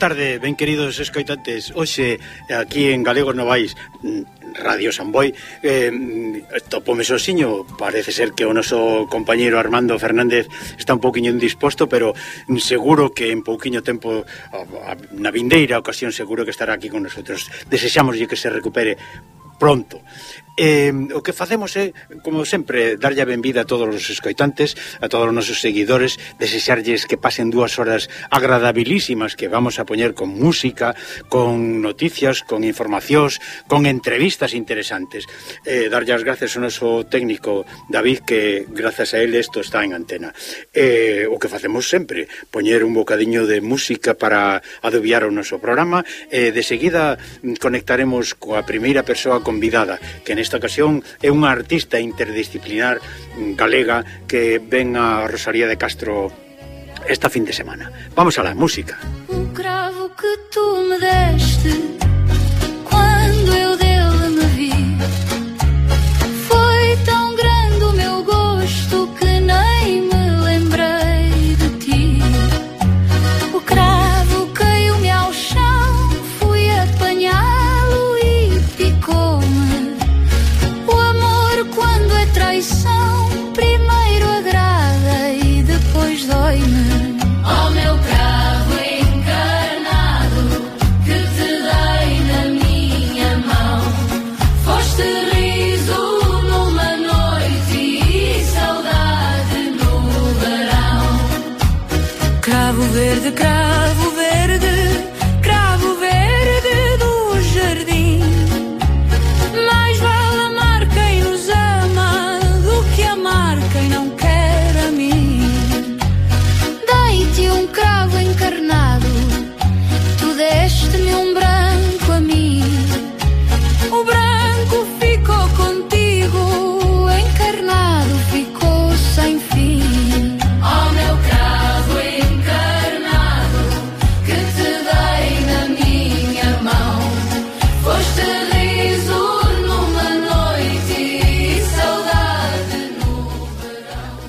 tarde, ben queridos escoitantes. Hoxe aquí en Galegos Novais mm, Radio Samboy eh, mm, Topome soxiño. Parece ser que o noso compañeiro Armando Fernández Está un pouquiño indisposto Pero mm, seguro que en pouquiño tempo Na vindeira ocasión seguro que estará aquí con nosotros. Desexámoslle que se recupere pronto. Eh, o que facemos é, como sempre, darlle a benvida a todos os escoitantes, a todos os nosos seguidores, desexarlles que pasen dúas horas agradabilísimas que vamos a poñer con música, con noticias, con informacións, con entrevistas interesantes. Eh, darlle as gracias ao noso técnico David, que grazas a él isto está en antena. Eh, o que facemos sempre, poñer un bocadiño de música para adubiar o noso programa, eh, de seguida conectaremos coa primeira persoa convidada, que nesta ocasión é unha artista interdisciplinar galega que ven a Rosaría de Castro esta fin de semana. Vamos a la música. Un cravo que tú me deste the ground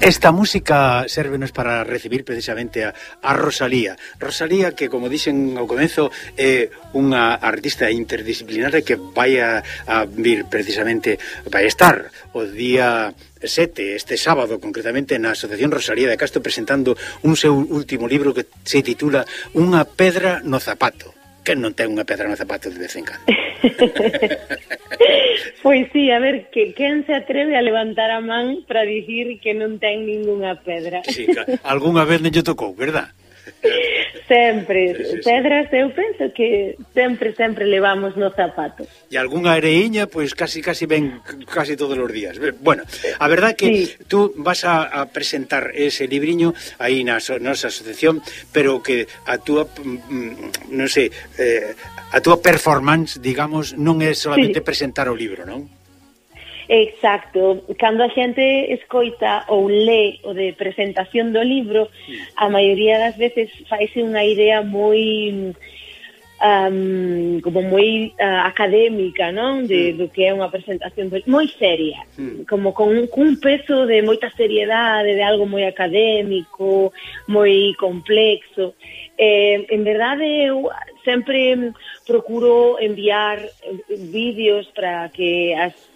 Esta música sérvenos para recibir precisamente a, a Rosalía. Rosalía que, como dixen ao comezo é unha artista interdisciplinaria que vai a, a vir precisamente, vai estar o día 7, este sábado concretamente na Asociación Rosalía de Castro presentando un seu último libro que se titula Unha pedra no zapato que non ten unha pedra no zapato de vez en cando? pois sí, a ver, que quen se atreve a levantar a man para dicir que non ten ningunha pedra? Sí, claro. algunha vez non lle tocou, verdad? sempre, sí, sí, sí. pedras eu penso que sempre, sempre levamos no zapato. E algunha areiña, pois casi, casi ven casi todos os días. Bueno, a verdad que sí. tú vas a, a presentar ese libriño aí na so, nosa asociación, pero que a túa, mm, mm, non sei, eh, a túa performance, digamos, non é solamente sí. presentar o libro, non? Exacto, cando a xente escoita ou lé o de presentación do libro, sí. a maioría das veces faise unha idea moi um, como moi uh, académica, non? De, sí. do que é unha presentación moi seria, sí. como con un, cun peso de moita seriedade, de algo moi académico, moi complexo. Eh, en verdade, eu sempre procuro enviar eh, vídeos para que as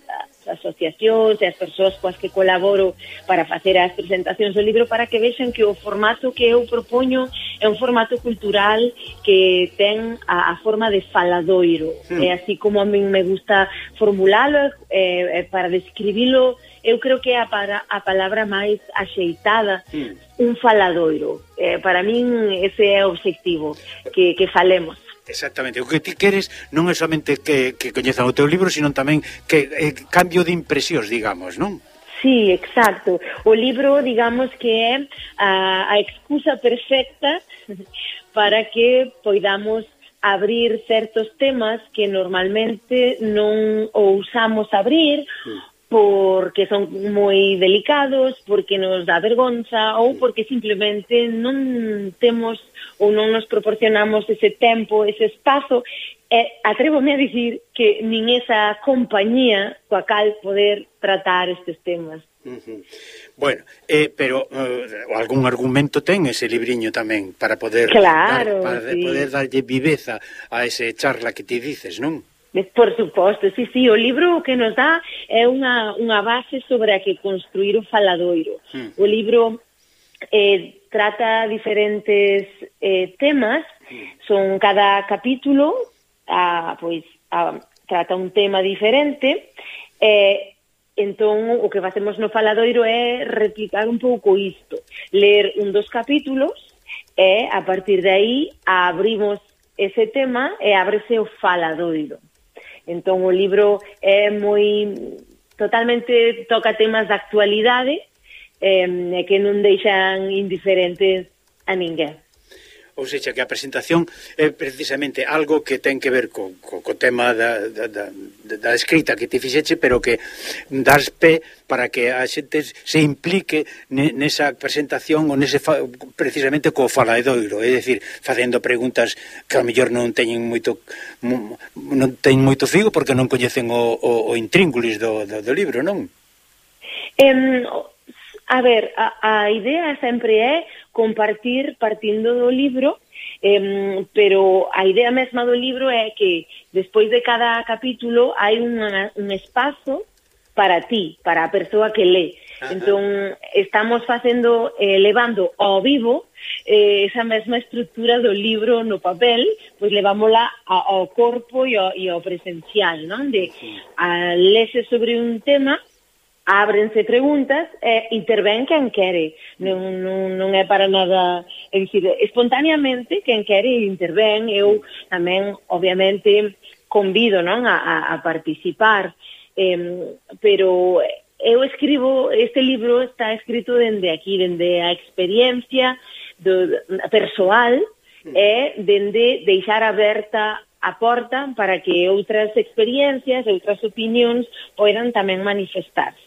asociacións e as persoas coas que colaboro para facer as presentacións do libro para que vexan que o formato que eu propoño é un formato cultural que ten a, a forma de faladoiro mm. e así como a min me gusta formulalo eh, eh, para describilo eu creo que é a, para, a palabra máis axeitada mm. un faladoiro eh, para min ese é o obxectivo que, que falemos Exactamente, o que ti queres non é somente que, que coñezan o teu libro, sino tamén que eh, cambio de impresións, digamos, non? Sí, exacto. O libro, digamos que é a, a excusa perfecta para que poidamos abrir certos temas que normalmente non ousamos abrir mm. porque son moi delicados, porque nos dá vergonza ou mm. porque simplemente non temos ou non nos proporcionamos ese tempo, ese espazo, e atrévome a dicir que nin esa compañía coa cal poder tratar estes temas. Uh -huh. Bueno, eh, pero uh, algún argumento ten ese libriño tamén para poder claro, dar, para sí. poder darlle viveza a ese charla que ti dices, non? Eh, por suposto, sí, sí, o libro que nos dá é unha, unha base sobre a que construir o faladoiro. Hmm. O libro eh, trata diferentes eh, temas, son cada capítulo, ah, pois, ah, trata un tema diferente, eh, entón o que facemos no Faladoiro é replicar un pouco isto, ler un dos capítulos e eh, a partir de aí abrimos ese tema e ábrese o Faladoiro. Entón o libro é moi totalmente toca temas da actualidade, eh, que non deixan indiferentes a ninguén ou seja, que a presentación é precisamente algo que ten que ver co, co, co tema da, da, da, da escrita que te fixeche, pero que das pé para que a xente se implique nesa presentación ou nese fa, precisamente co faladoiro, é dicir, facendo preguntas que ao mellor non teñen moito non teñen moito figo porque non coñecen o, o, o intríngulis do, do, do libro, non? Um, A ver, a, a idea sempre é compartir partindo do libro, eh, pero a idea mesma do libro é que despois de cada capítulo hai unha, un espazo para ti, para a persoa que lee. Ajá. Entón, estamos facendo, eh, levando ao vivo eh, esa mesma estructura do libro no papel, pois levámola ao corpo e ao, e ao presencial, non? De a, lese sobre un tema, ábrense preguntas e intervén quen quere. Non, non, non é para nada... É dicir, espontaneamente, quen quere intervén. Eu tamén, obviamente, convido non a, a participar. Eh, pero eu escribo, este libro está escrito dende aquí, dende a experiencia do, persoal e dende deixar aberta a porta para que outras experiencias, outras opinións poidan tamén manifestarse.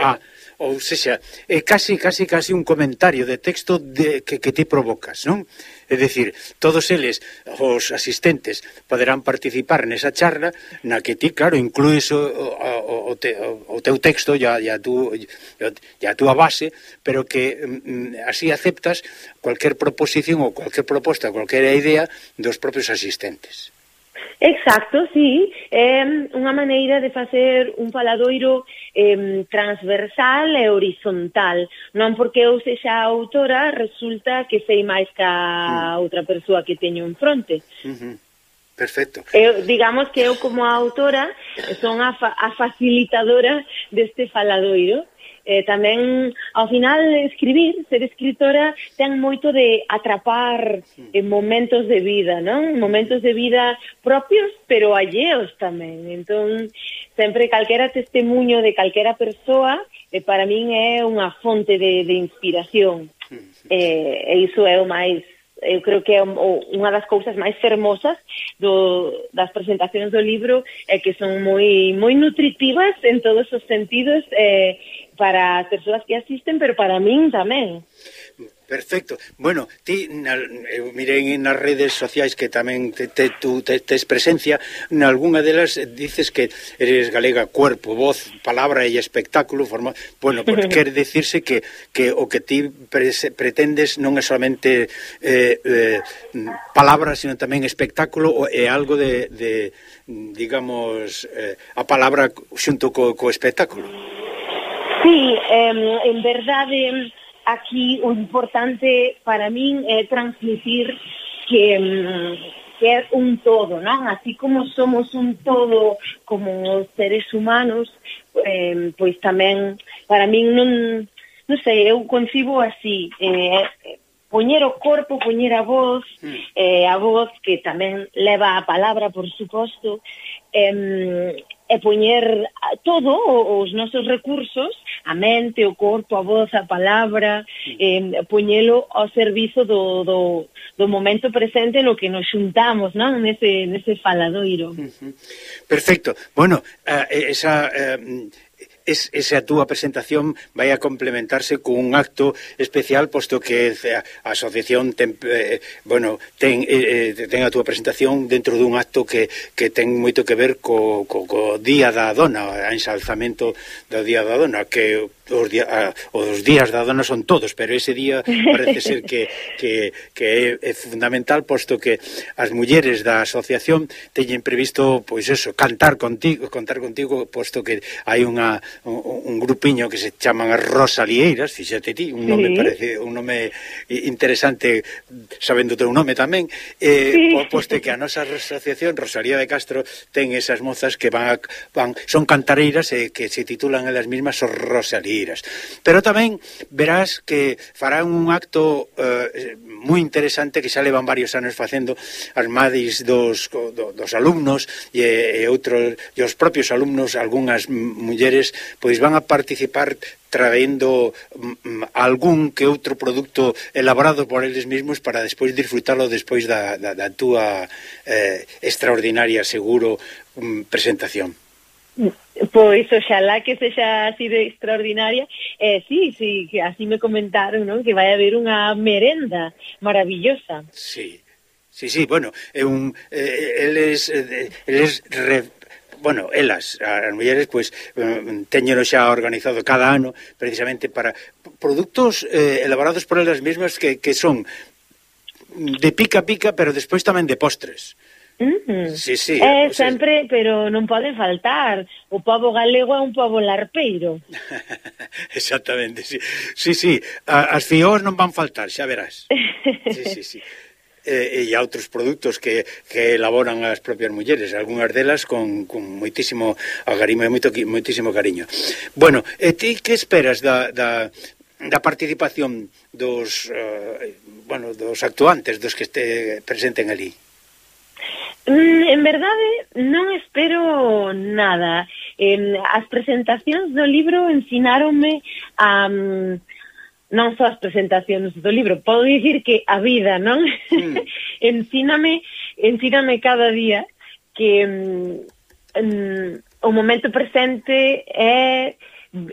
Ah, a ou sexa, é casi casi casi un comentario de texto de, que, que ti provocas, non? É dicir, todos eles, os asistentes, poderán participar nesa charla na que ti, claro, incluís o, o, o, te, o, o teu texto e a, a tu, e a túa base, pero que mm, así aceptas cualquier proposición ou cualquier proposta, cualquier idea dos propios asistentes. Exacto, sí, é mm, unha maneira de facer un faladoiro eh, transversal e horizontal. Non porque eu sexa autora, resulta que sei máis ca mm. outra persoa que teño en fronte. Uh -huh. Perfecto. Eu, digamos que eu como autora son a, fa a facilitadora deste faladoiro eh, tamén ao final escribir, ser escritora ten moito de atrapar eh, momentos de vida, non? Momentos de vida propios, pero alleos tamén. Entón, sempre calquera testemunho de calquera persoa eh, para min é unha fonte de, de inspiración. Eh, e iso é o máis eu creo que é unha das cousas máis fermosas do, das presentacións do libro é que son moi moi nutritivas en todos os sentidos eh, para as persoas que asisten, pero para min tamén. Perfecto. Bueno, ti na, eu mirei nas redes sociais que tamén te, te, tú te, tes presencia, nalgúna delas dices que eres galega cuerpo, voz, palabra e espectáculo, forma, bueno, pues, quer decirse que, que o que ti pre, pretendes non é solamente eh, eh, palabra, sino tamén espectáculo e algo de, de digamos, eh, a palabra xunto co, co espectáculo. Sí, eh, en verdade, aquí o importante para min é transmitir que, que é un todo, non? Así como somos un todo como seres humanos, eh, pois tamén, para min non, non sei, eu concibo así, eh, poñer o corpo, poñer a voz, hmm. eh, a voz que tamén leva a palabra, por suposto, eh, e poñer todo os nosos recursos, a mente, o corpo, a voz, a palabra, eh, poñelo ao servizo do, do, do momento presente no que nos xuntamos, non? Nese, nese faladoiro. Perfecto. Bueno, eh, esa... Eh, es, esa túa presentación vai a complementarse cun acto especial posto que eh, a asociación ten, eh, bueno, ten, eh, ten a túa presentación dentro dun acto que, que ten moito que ver co, co, co Día da Dona, a ensalzamento do Día da Dona, que os, día, a, os días da dona son todos, pero ese día parece ser que, que, que é, é fundamental, posto que as mulleres da asociación teñen previsto, pois eso, cantar contigo, contar contigo, posto que hai unha un, un grupiño que se chaman as Rosalieiras, fíxate ti, un nome sí. parece un nome interesante sabendo teu nome tamén, eh, sí. poste que a nosa asociación Rosalía de Castro ten esas mozas que van, a, van son cantareiras e eh, que se titulan elas mesmas Rosalieras. Pero tamén verás que farán un acto eh, moi interesante que xa levan varios anos facendo as madis dos, do, dos alumnos e, e outros e os propios alumnos, algunhas mulleres, pois van a participar traendo algún que outro produto elaborado por eles mesmos para despois disfrutarlo despois da, da, da túa eh, extraordinaria, seguro, presentación. Pois oxalá que sexa así de extraordinaria eh, sí, sí, que así me comentaron non? que vai haber unha merenda maravillosa Sí, sí, sí, bueno é un, eh, eles, eh, eles re, bueno, elas, as mulleres, pois, pues, eh, teñeno xa organizado cada ano precisamente para produtos eh, elaborados por elas mesmas que, que son de pica-pica, pero despois tamén de postres. Mm. Sí, sí, é eh, sempre, sea... pero non pode faltar. O povo galego é un povo larpeiro. Exactamente, sí. Sí, sí, as fiós non van faltar, xa verás. Sí, sí, sí. E, e outros produtos que, que elaboran as propias mulleres, algunhas delas con, con moitísimo agarimo e moito, moitísimo cariño. Bueno, e ti que esperas da, da, da participación dos, uh, bueno, dos actuantes, dos que este presenten ali? Mm, en verdade, non espero nada. Eh, as presentacións do libro ensinaronme a... Um, non só as presentacións do libro, podo dicir que a vida, non? Mm. ensíname, ensíname cada día que um, o momento presente é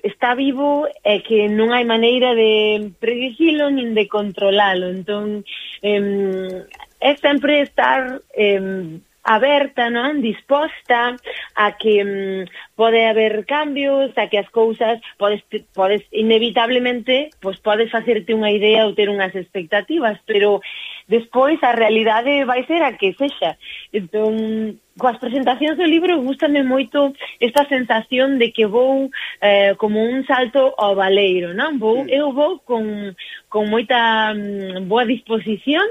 está vivo e que non hai maneira de predicilo nin de controlalo. Entón, eh, é sempre estar eh, aberta, non? Disposta a que mm, pode haber cambios, a que as cousas podes, podes inevitablemente pois podes facerte unha idea ou ter unhas expectativas, pero despois a realidade vai ser a que sexa. Entón, coas presentacións do libro gustame moito esta sensación de que vou eh, como un salto ao baleiro, non? Vou, eu vou con, con moita mm, boa disposición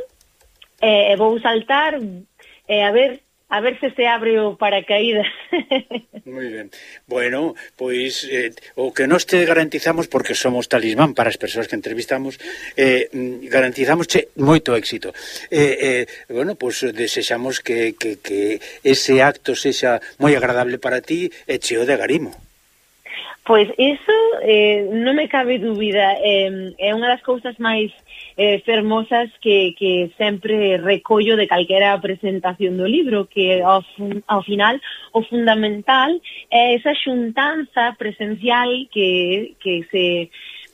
e eh, vou saltar eh, a ver a ver se se abre o paracaídas. Muy ben. Bueno, pois eh, o que nos te garantizamos porque somos talismán para as persoas que entrevistamos, eh garantizamos che moito éxito. Eh eh bueno, pois desexamos que que que ese acto sexa moi agradable para ti e cheo de garimo. Pois iso eh, non me cabe dúbida, eh, é unha das cousas máis eh, fermosas que, que sempre recollo de calquera presentación do libro, que ao, ao final o fundamental é esa xuntanza presencial que, que se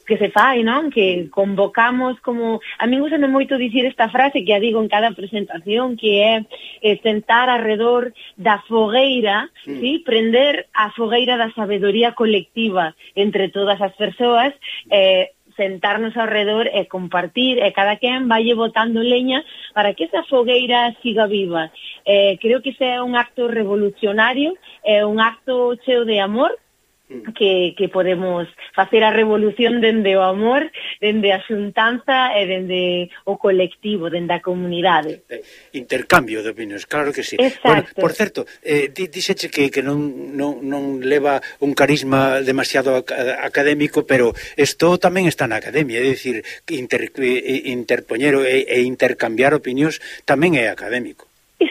que se fai, non? Que convocamos como... A mí gusta moito dicir esta frase que a digo en cada presentación, que é eh, sentar alrededor da fogueira, mm. sí? prender a fogueira da sabedoría colectiva entre todas as persoas, eh, sentarnos ao redor e compartir e cada quen valle botando leña para que esa fogueira siga viva. Eh, creo que ese é un acto revolucionario, é un acto cheo de amor Mm. que, que podemos facer a revolución dende o amor, dende a xuntanza e dende o colectivo, dende a comunidade. Eh, intercambio de opinións, claro que sí. Exacto. Bueno, por certo, eh, dixeche que, que non, non, non leva un carisma demasiado académico, pero isto tamén está na academia, é dicir, inter, eh, interpoñer e, e intercambiar opinións tamén é académico.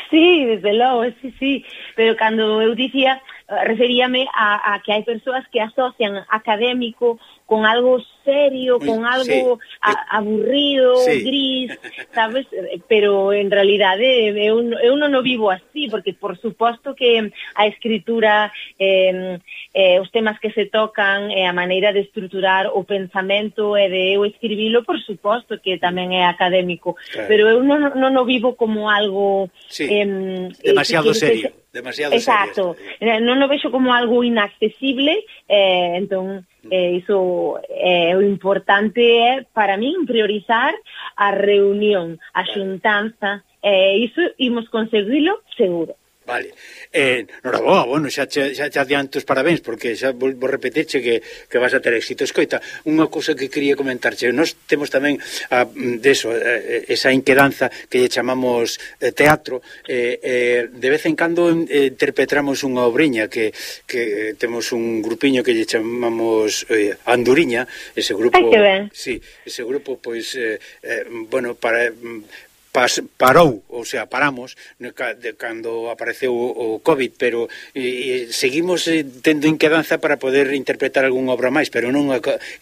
Sí, desde logo, sí, sí, pero cando eu dicía referíame a, a que hai persoas que asocian académico con algo serio, Muy, con algo sí. a, aburrido, sí. gris, sabes? Pero en realidade eu, eh, eu eh, non o vivo así, porque por suposto que a escritura, eh, eh, os temas que se tocan, eh, a maneira de estruturar o pensamento e de eu escribilo, por suposto que tamén é académico, claro. pero eu non, non o vivo como algo... Sí. Eh, demasiado eh, serio. Demasiado Exacto. serio. Exacto. Non o vexo como algo inaccesible, eh, entón, eh, iso... é eh, o importante é, para min, priorizar a reunión, a xuntanza, e eh, iso imos conseguilo seguro. Vale. Eh, noraboa, bueno, xa, xa, xa, xa adianto os parabéns, porque xa vou, vou repetirche que, que vas a ter éxito. Escoita, unha cousa que quería comentarche, nós temos tamén a, deso, de eh, esa inquedanza que lle chamamos eh, teatro, eh, eh, de vez en cando eh, interpretamos unha obriña que, que temos un grupiño que lle chamamos eh, Anduriña, ese grupo... Ai, que ben. Sí, ese grupo, pois, eh, eh, bueno, para... Mm, pas, parou, ou sea, paramos de, cando apareceu o, o COVID, pero e, seguimos eh, tendo inquedanza para poder interpretar algunha obra máis, pero non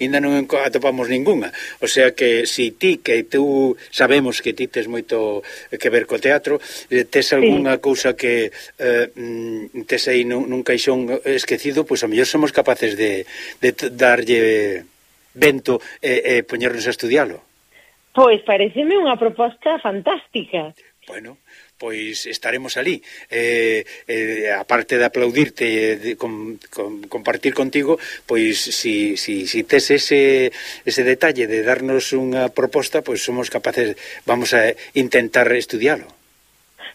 ainda non atopamos ningunha. O sea que si ti que tú sabemos que ti tes moito que ver co teatro, eh, tes algunha sí. cousa que eh, mm, tes aí nun, nun caixón esquecido, pois pues, a mellor somos capaces de de darlle vento e, e poñernos a estudialo. Pois pareceme unha proposta fantástica. Bueno, pois estaremos ali. Eh, eh, aparte de aplaudirte e de, com, com, compartir contigo, pois si, si, si tes ese, ese detalle de darnos unha proposta, pois somos capaces, vamos a intentar estudialo.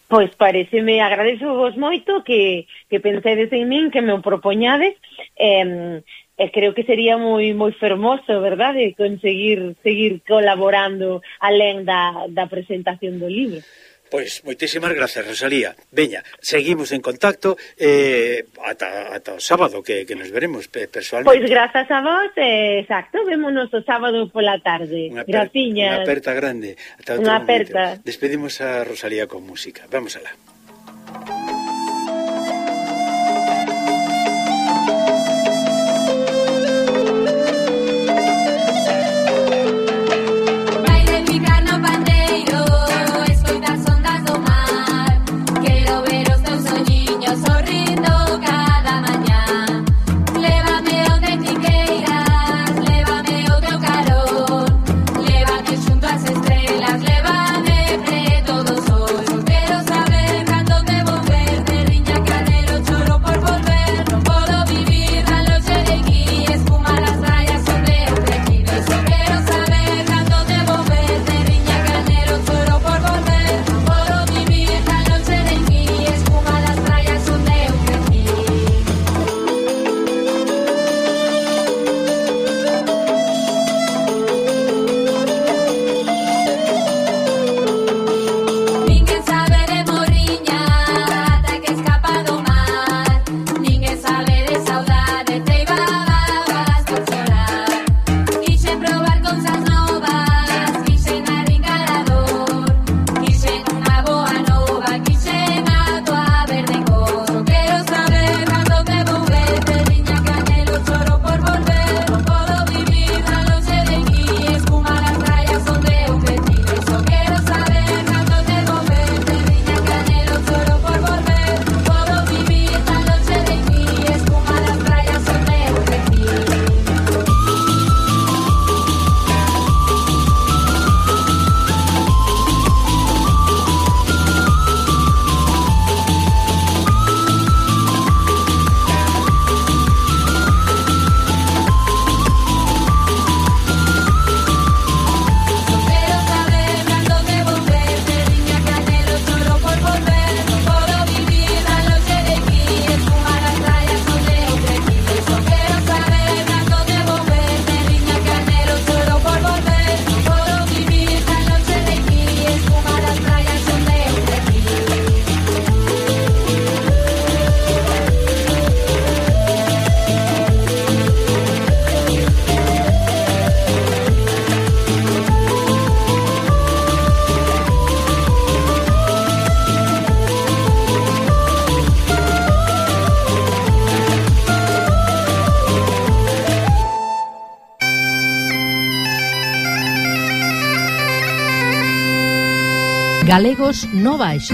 Pois pareceme, agradezo vos moito que, que pensedes en min, que me o propoñades. Eh, e creo que sería moi moi fermoso, verdade, conseguir seguir colaborando alén da, da presentación do libro. Pois, moitísimas grazas, Rosalía. Veña, seguimos en contacto eh, ata, ata o sábado que, que nos veremos pe, personalmente. Pois grazas a vos, eh, exacto, vémonos o sábado pola tarde. Unha Graciñas. Unha aperta grande. Ata unha aperta. Despedimos a Rosalía con música. Vamos alá. Galegos no baix.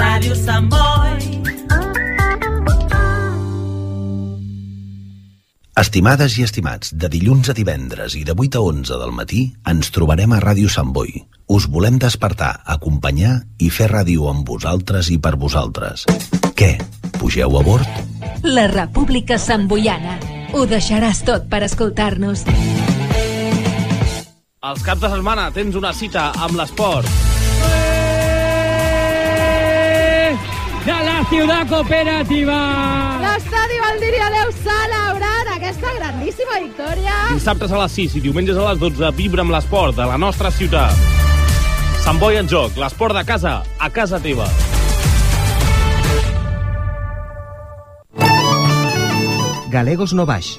Ràdio Sant Boi. Estimades i estimats, de dilluns a divendres i de 8 a 11 del matí ens trobarem a Ràdio Sant Boi. Us volem despertar, acompanyar i fer ràdio amb vosaltres i per vosaltres. Què? Pugeu a bord? La República Samboiana. Ho deixaràs tot per escoltar-nos. Els caps de setmana tens una cita amb l'esport. de la ciudad cooperativa. L'estadi Valdiria Deu s'ha celebrat aquesta grandíssima victòria. Dissabtes a les 6 i diumenges a les 12 vibra amb l'esport de la nostra ciutat. Sant Boi en joc, l'esport de casa, a casa teva. Galegos no Baix.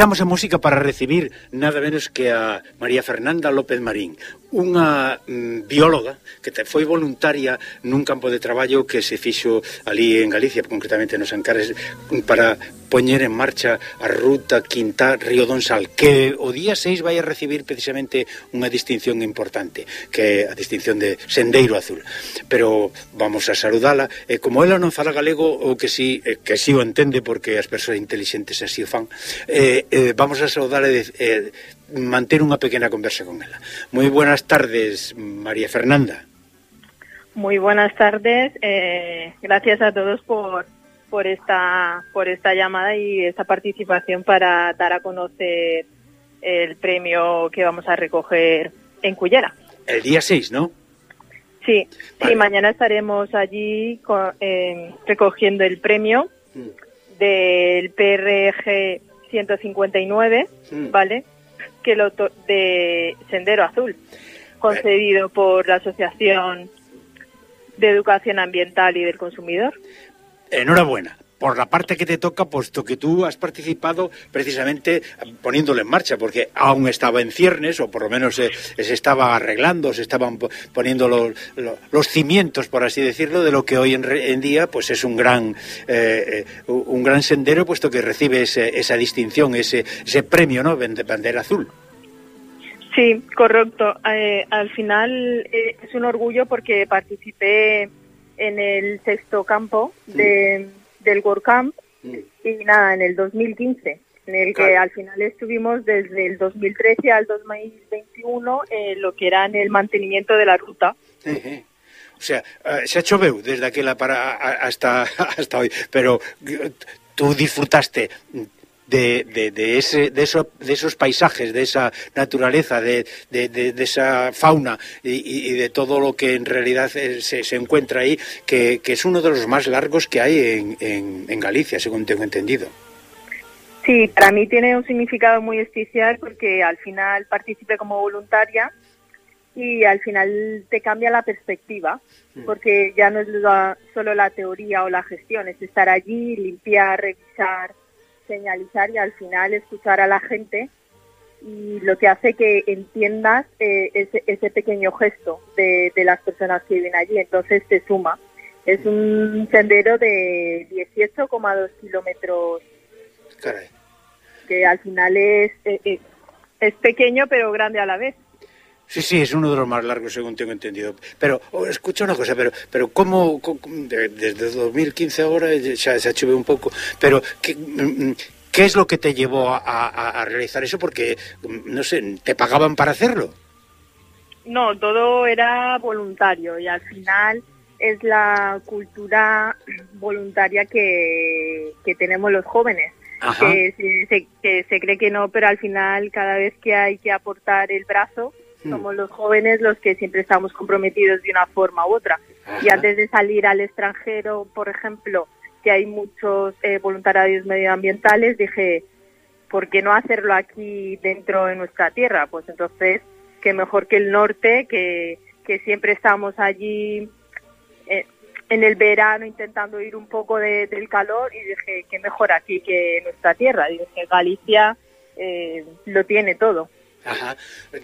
Deixamos a música para recibir nada menos que a María Fernanda López Marín, unha mm, bióloga que te foi voluntaria nun campo de traballo que se fixo ali en Galicia, concretamente nos Ancares, para poñer en marcha a ruta Quinta Río Donsal, que o día 6 vai a recibir precisamente unha distinción importante, que é a distinción de Sendeiro Azul. Pero vamos a saludala, e como ela non fala galego, o que si, eh, que si o entende, porque as persoas inteligentes así o fan, eh, eh, vamos a saludala e eh, manter unha pequena conversa con ela. Moi buenas tardes, María Fernanda. Muy buenas tardes, eh, gracias a todos por por esta, por esta llamada y esta participación para dar a conocer el premio que vamos a recoger en Cullera. El día 6, ¿no? Sí, vale. sí mañana estaremos allí con, eh, recogiendo el premio mm. del PRG 159, mm. ¿vale? Que lo de Sendero Azul, concedido por la Asociación de Educación Ambiental y del Consumidor. Enhorabuena por la parte que te toca, puesto que tú has participado precisamente poniéndolo en marcha, porque aún estaba en ciernes, o por lo menos se, se estaba arreglando, se estaban poniendo los, los, cimientos, por así decirlo, de lo que hoy en, en día pues es un gran, eh, un gran sendero, puesto que recibe ese, esa distinción, ese, ese premio, ¿no? Bandera azul. Sí, correcto. Eh, al final eh, es un orgullo porque participé en el sexto campo de, del World Camp y nada, en el 2015, en el que al final estuvimos desde el 2013 al 2021 en lo que era en el mantenimiento de la ruta. O sea, eh, se ha choveu desde aquella para hasta hasta hoy, pero eh, tú disfrutaste de, de, de, ese, de, eso, de esos paisajes, de esa naturaleza, de, de, de esa fauna y, y, de todo lo que en realidad se, se encuentra ahí, que, que, es uno de los más largos que hay en, en, en Galicia, según tengo entendido. Sí, para mí tiene un significado muy especial porque al final participé como voluntaria y al final te cambia la perspectiva, porque ya no es la, solo la teoría o la gestión, es estar allí, limpiar, revisar, señalizar y al final escuchar a la gente y lo que hace que entiendas eh, ese, ese, pequeño gesto de, de, las personas que viven allí. Entonces te suma. Es un sendero de 18,2 kilómetros. Que al final es, es, eh, eh, es pequeño pero grande a la vez. Sí, sí, es uno de los más largos, según tengo entendido. Pero, oh, escucha una cosa, pero, pero ¿cómo, cómo desde 2015 ahora ya se ha hecho un poco, pero ¿qué, mm, ¿qué es lo que te llevó a, a, a, realizar eso? Porque, mm, no sé, ¿te pagaban para hacerlo? No, todo era voluntario y al final es la cultura voluntaria que, que tenemos los jóvenes. Que se, que se cree que no, pero al final cada vez que hay que aportar el brazo. Somos los jóvenes los que siempre estamos comprometidos de una forma u otra. Y antes de salir al extranjero, por ejemplo, que hay muchos eh, voluntarios medioambientales, dije, ¿por qué no hacerlo aquí dentro de nuestra tierra? Pues entonces, que mejor que el norte, que, que siempre estamos allí eh, en el verano intentando ir un poco de, del calor y dije, qué mejor aquí que nuestra tierra. Y dije, Galicia eh, lo tiene todo. Ajá.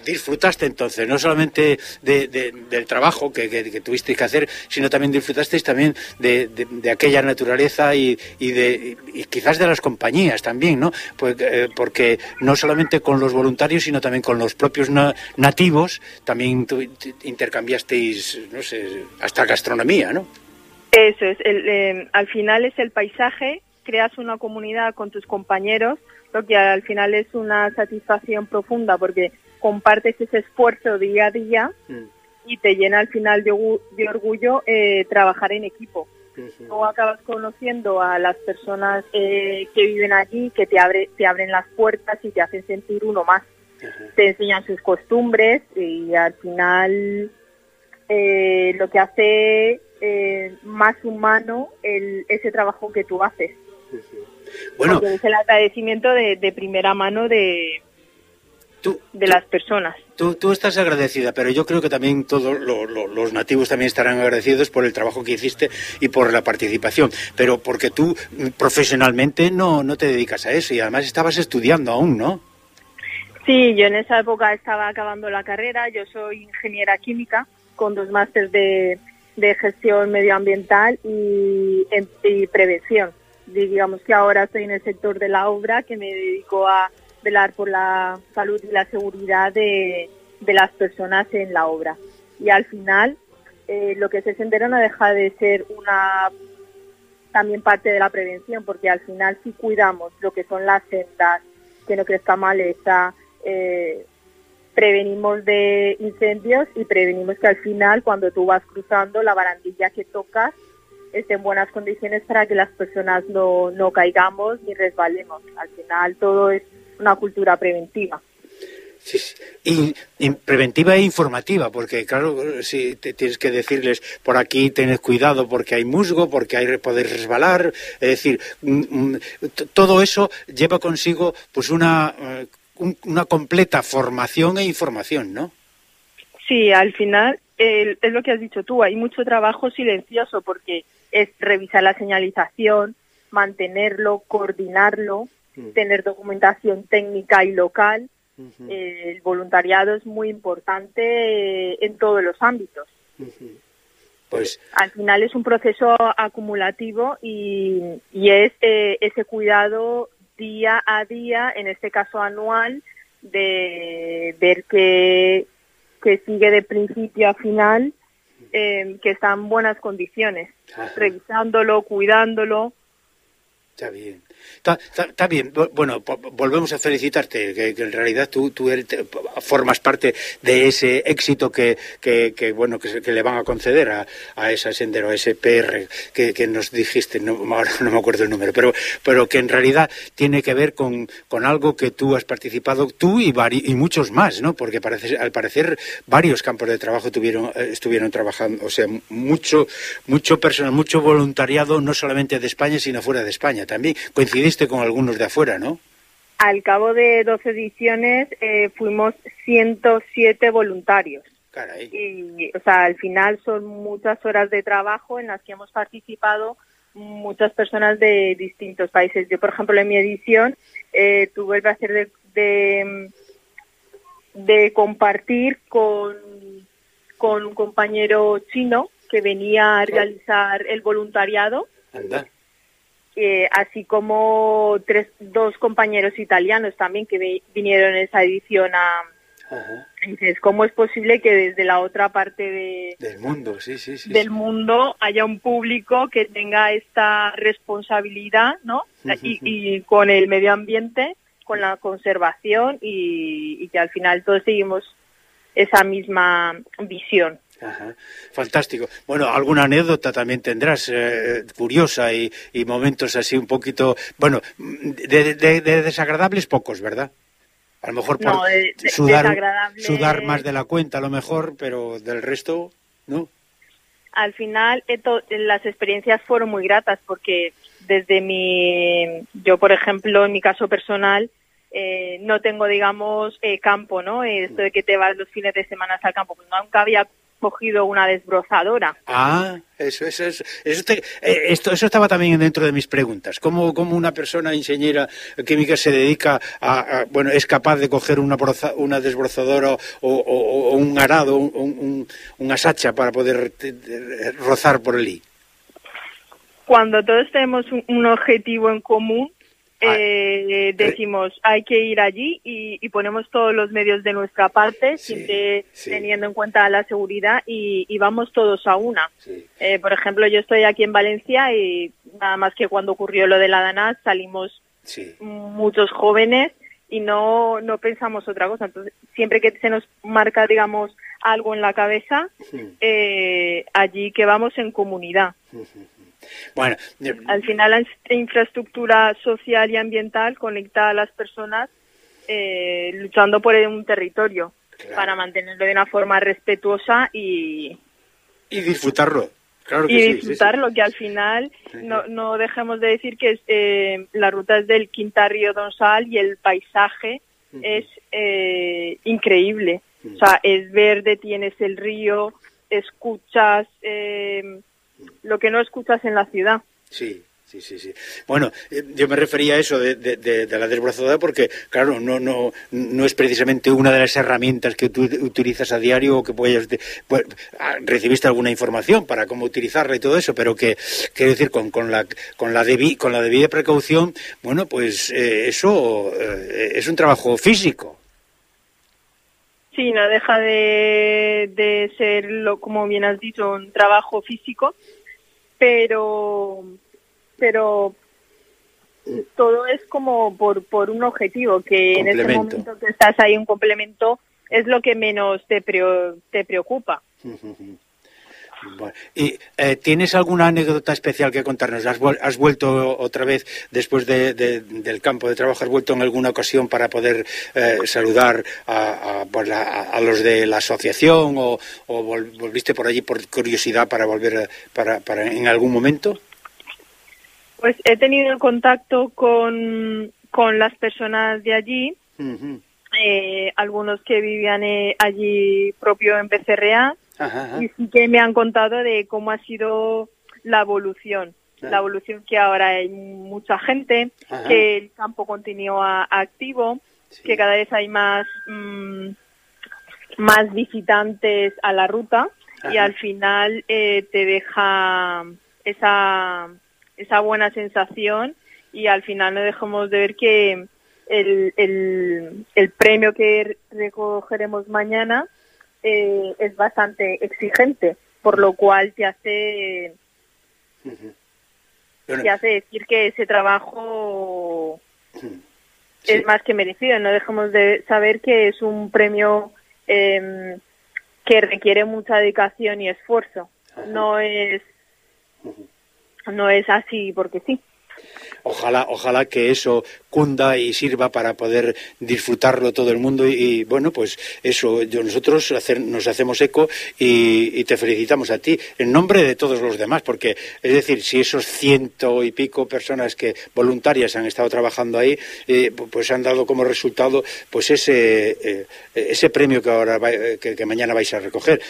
Disfrutaste entonces, no solamente de, de, del trabajo que, que, que, tuviste que hacer, sino también disfrutasteis también de, de aquella naturaleza y, y, de, y quizás de las compañías también, ¿no? Pues, eh, porque no solamente con los voluntarios, sino también con los propios na nativos, también tu, intercambiasteis, no sé, hasta gastronomía, ¿no? Eso es, el, eh, al final es el paisaje, creas una comunidad con tus compañeros, lo que al final es una satisfacción profunda porque compartes ese esfuerzo día a día mm. y te llena al final de, de orgullo eh, trabajar en equipo. Luego acabas conociendo a las personas eh, que viven allí, que te, abre, te abren las puertas y te hacen sentir uno más. Te enseñan sus costumbres y al final eh, lo que hace eh, más humano el, ese trabajo que tú haces. Bueno, Porque es el agradecimiento de, de primera mano de, de las personas. Tú, tú, estás agradecida, pero yo creo que también todos lo, lo, los nativos también estarán agradecidos por el trabajo que hiciste y por la participación, pero porque tú mm, profesionalmente no, no te dedicas a eso y además estabas estudiando aún, ¿no? Sí, yo en esa época estaba acabando la carrera, yo soy ingeniera química con dos másteres de, de gestión medioambiental y, y prevención. Digamos que ahora estoy en el sector de la obra que me dedico a velar por la salud y la seguridad de, de las personas en la obra. Y al final, eh, lo que es el sendero no deja de ser una también parte de la prevención, porque al final si cuidamos lo que son las sendas, que no crezca maleza, eh, prevenimos de incendios y prevenimos que al final cuando tú vas cruzando la barandilla que tocas esté en buenas condiciones para que las personas no, no caigamos ni resbalemos. Al final todo es una cultura preventiva. Sí, sí. Y, y, preventiva e informativa, porque claro, si te tienes que decirles por aquí tened cuidado porque hay musgo, porque hay poder resbalar, es decir, mm, mm, todo eso lleva consigo pues una, uh, un, una completa formación e información, ¿no? Sí, al final eh, es lo que has dicho tú, hay mucho trabajo silencioso porque es revisar la señalización, mantenerlo, coordinarlo, mm. tener documentación técnica y local. Uh -huh. eh, el voluntariado es muy importante eh, en todos los ámbitos. Uh -huh. Pues al final es un proceso acumulativo y, y es eh, ese cuidado día a día, en este caso anual, de ver que, que sigue de principio a final, eh, que está en buenas condiciones, Ajá. revisándolo, cuidándolo. Está bien. Está, bien. Bueno, volvemos a felicitarte, que, en realidad tú, tú eres, formas parte de ese éxito que, que, que bueno, que, le van a conceder a, a ese sendero, a ese PR que, que nos dijiste, no, ahora no me acuerdo el número, pero, pero que en realidad tiene que ver con, con algo que tú has participado, tú y, vari, y muchos más, ¿no? Porque parece, al parecer varios campos de trabajo tuvieron, eh, estuvieron trabajando, o sea, mucho, mucho personal, mucho voluntariado, no solamente de España, sino fuera de España también. Coincidiste con algunos de afuera, ¿no? Al cabo de dos ediciones eh, fuimos 107 voluntarios. Caray. Y, o sea, al final son muchas horas de trabajo en las que hemos participado muchas personas de distintos países. Yo, por ejemplo, en mi edición eh, tuve el placer de, de, de compartir con, con un compañero chino que venía a realizar el voluntariado. Anda eh, así como tres, dos compañeros italianos también que vi, vinieron en esa edición a... Ajá. Dices, ¿cómo es posible que desde la otra parte de, del mundo, sí, sí, sí, del sí. mundo haya un público que tenga esta responsabilidad, ¿no? Y, y, con el medio ambiente, con la conservación y, y que al final todos seguimos esa misma visión. Ajá. Fantástico. Bueno, alguna anécdota también tendrás eh, curiosa y, y, momentos así un poquito, bueno, de, de, de, desagradables pocos, ¿verdad? A lo mejor por no, de, sudar, sudar más de la cuenta, a lo mejor, pero del resto, ¿no? Al final, esto, las experiencias fueron muy gratas porque desde mi, yo por ejemplo, en mi caso personal, eh, no tengo, digamos, eh, campo, ¿no? Esto de que te vas los fines de semana al campo, pues nunca había cogido una desbrozadora. Ah, eso, eso, eso, eso, te, eh, esto, eso estaba también dentro de mis preguntas. ¿Cómo, cómo una persona ingeniera química se dedica a, a bueno, es capaz de coger una, broza, una desbrozadora o, o, o, un arado, un, un, una sacha para poder rozar por el I? Cuando todos tenemos un, un objetivo en común, eh, decimos hay que ir allí y, y, ponemos todos los medios de nuestra parte, sí, siempre sí. teniendo en cuenta la seguridad y, y vamos todos a una. Sí. Eh, por ejemplo, yo estoy aquí en Valencia y nada más que cuando ocurrió lo de la DANAS salimos muchos jóvenes y no, no pensamos otra cosa. Entonces, siempre que se nos marca, digamos, algo en la cabeza, eh, allí que vamos en comunidad. Bueno, al final la infraestructura social y ambiental conecta a las personas eh, luchando por un territorio claro. para mantenerlo de una forma respetuosa y y disfrutarlo. Claro que y disfrutarlo, sí, sí. que al final no, no dejemos de decir que eh, la ruta es del Quinta Río Donsal y el paisaje es eh, increíble. O sea, es verde, tienes el río, escuchas eh, lo que no escuchas en la ciudad. Sí, sí, sí, sí. Bueno, eh, yo me refería a eso de, de, de, la desbrozada porque, claro, no, no, no es precisamente una de las herramientas que tú utilizas a diario o que puedes... de- pues, ah, recibiste alguna información para cómo utilizarla y todo eso, pero que, quiero decir, con, con, la, con, la, debi- con la debida precaución, bueno, pues eh, eso eh, es un trabajo físico. Sí, no deja de, de ser, lo, como bien has dicho, un trabajo físico, pero, pero todo es como por, por un objetivo, que en ese momento que estás ahí, un complemento, es lo que menos te, preo- te preocupa. Bueno, ¿Y eh, tienes alguna anécdota especial que contarnos? ¿Has, vuel- has vuelto otra vez después de- de- del campo de trabajo? ¿Has vuelto en alguna ocasión para poder eh, saludar a, a, pues, a- a los de la asociación o, o vol- volviste por allí por curiosidad para volver para, para en algún momento? Pues he tenido contacto con, con las personas de allí, eh, algunos que vivían eh, allí propio en BCRA, Ajá, ajá. y sí que me han contado de cómo ha sido la evolución. La evolución que ahora hay mucha gente, que el campo continúa activo, que cada vez hay más mm, más visitantes a la ruta y al final eh, te deja esa esa buena sensación y al final no dejamos de ver que el, el, el premio que recogeremos mañana eh, es bastante exigente, por lo cual te hace Bueno. te hace decir que ese trabajo es más que merecido. No dejemos de saber que es un premio eh, que requiere mucha dedicación y esfuerzo. No es no es así porque sí. Ojalá, ojalá que eso cunda y sirva para poder disfrutarlo todo el mundo y, bueno, pues eso, yo, nosotros nos hacemos eco y, te felicitamos a ti en nombre de todos los demás, porque es decir, si esos ciento y pico personas que voluntarias han estado trabajando ahí, eh, pu- pues han dado como resultado pues ese eh, ese premio que ahora vai- eh, que, mañana vais a recoger.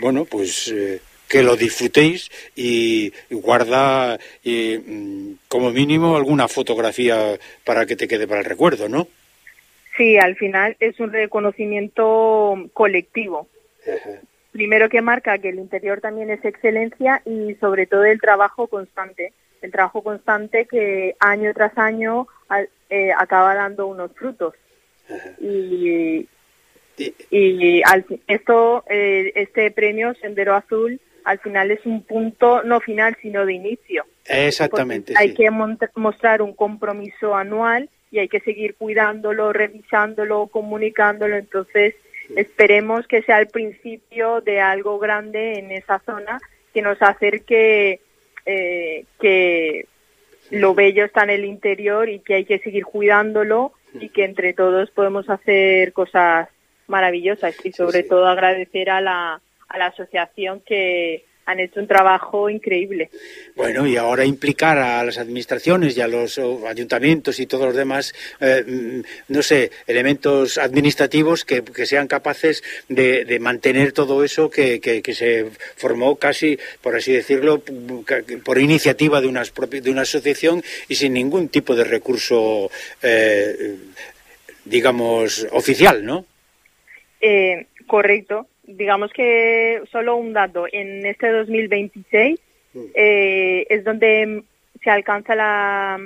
Bueno, pues eh, que lo disfrutéis y, guarda eh, mm, como mínimo alguna fotografía para que te quede para el recuerdo, ¿no? Sí, al final es un reconocimiento colectivo. Primero que marca que el interior también es excelencia y sobre todo el trabajo constante. El trabajo constante que año tras año eh, acaba dando unos frutos. Y, y al esto, eh, este premio Sendero Azul al final es un punto no final sino de inicio. Exactamente, Hay sí. que mostrar un compromiso anual y hay que seguir cuidándolo, revisándolo, comunicándolo. Entonces, esperemos que sea el principio de algo grande en esa zona que nos acerque eh, que lo bello está en el interior y que hay que seguir cuidándolo y que entre todos podemos hacer cosas maravillosas y sobre todo agradecer a la, a la asociación que han hecho un trabajo increíble. Bueno, y ahora implicar a las administraciones y a los oh, ayuntamientos y todos los demás, eh, mm, no sé, elementos administrativos que, que sean capaces de, de mantener todo eso que, que- que se formó casi, por así decirlo, por iniciativa de, unas de una asociación y sin ningún tipo de recurso, eh, digamos, oficial, ¿no? Eh, correcto. Digamos que solo un dato. En este 2026 eh, es donde se alcanza la,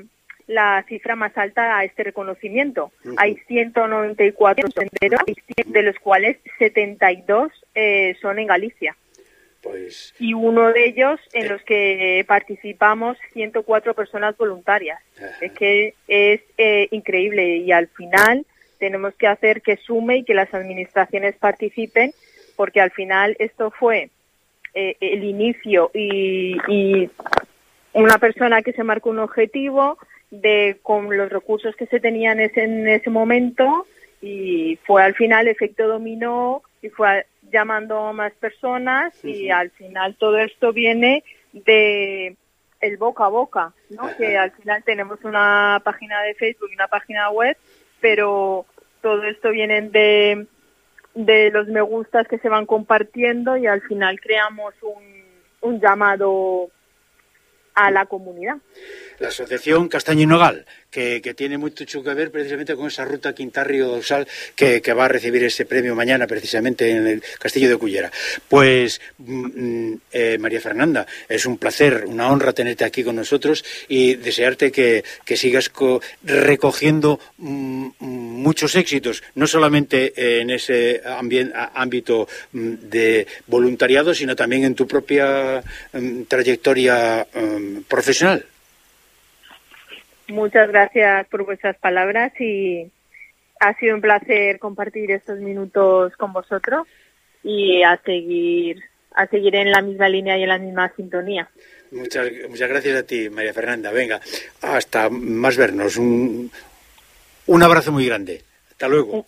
la cifra más alta a este reconocimiento. Hay 194 senderos, de los cuales 72 eh, son en Galicia. Pues Y uno de ellos en los que participamos 104 personas voluntarias. Es que es eh, increíble y al final tenemos que hacer que sume y que las administraciones participen porque al final esto fue eh, el inicio y, y una persona que se marcó un objetivo de con los recursos que se tenían ese- en ese momento y fue al final efecto dominó y fue llamando a más personas y al final todo esto viene de el boca a boca, ¿no? Que al final tenemos una página de Facebook y una página web, pero todo esto viene de, de los me gustas que se van compartiendo y al final creamos un, un llamado a la comunidad. La Asociación Castaño y Nogal, que, tiene mucho que ver precisamente con esa ruta Quintarrio-Dorsal que, que va a recibir ese premio mañana precisamente en el Castillo de Cullera. Pues, mm, eh, María Fernanda, es un placer, una honra tenerte aquí con nosotros y desearte que, sigas co recogiendo mm, muchos éxitos, no solamente en ese ámbito mm, de voluntariado, sino también en tu propia mm, trayectoria mm, profesional. Muchas gracias por vuestras palabras y ha sido un placer compartir estos minutos con vosotros y a seguir a seguir en la misma línea y en la misma sintonía. Muchas, muchas gracias a ti, María Fernanda. Venga, hasta más vernos. Un, un abrazo muy grande. Hasta luego.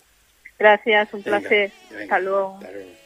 Gracias, un Venga, placer. venga, Hasta luego. hasta luego.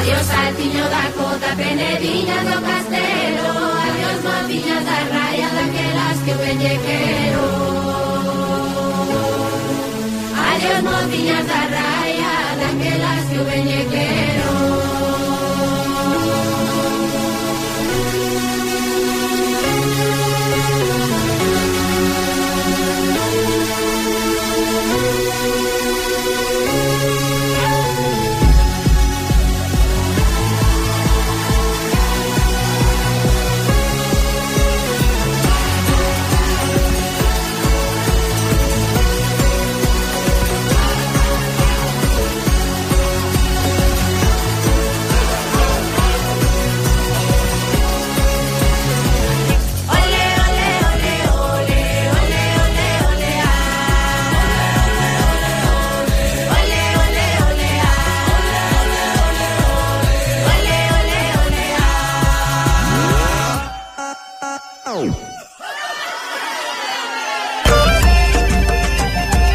Adiós al tiño da cota penediña do castelo. Adiós mociñas da raya daquelas que velle quero. Adiós mociñas da raya daquelas que velle quero.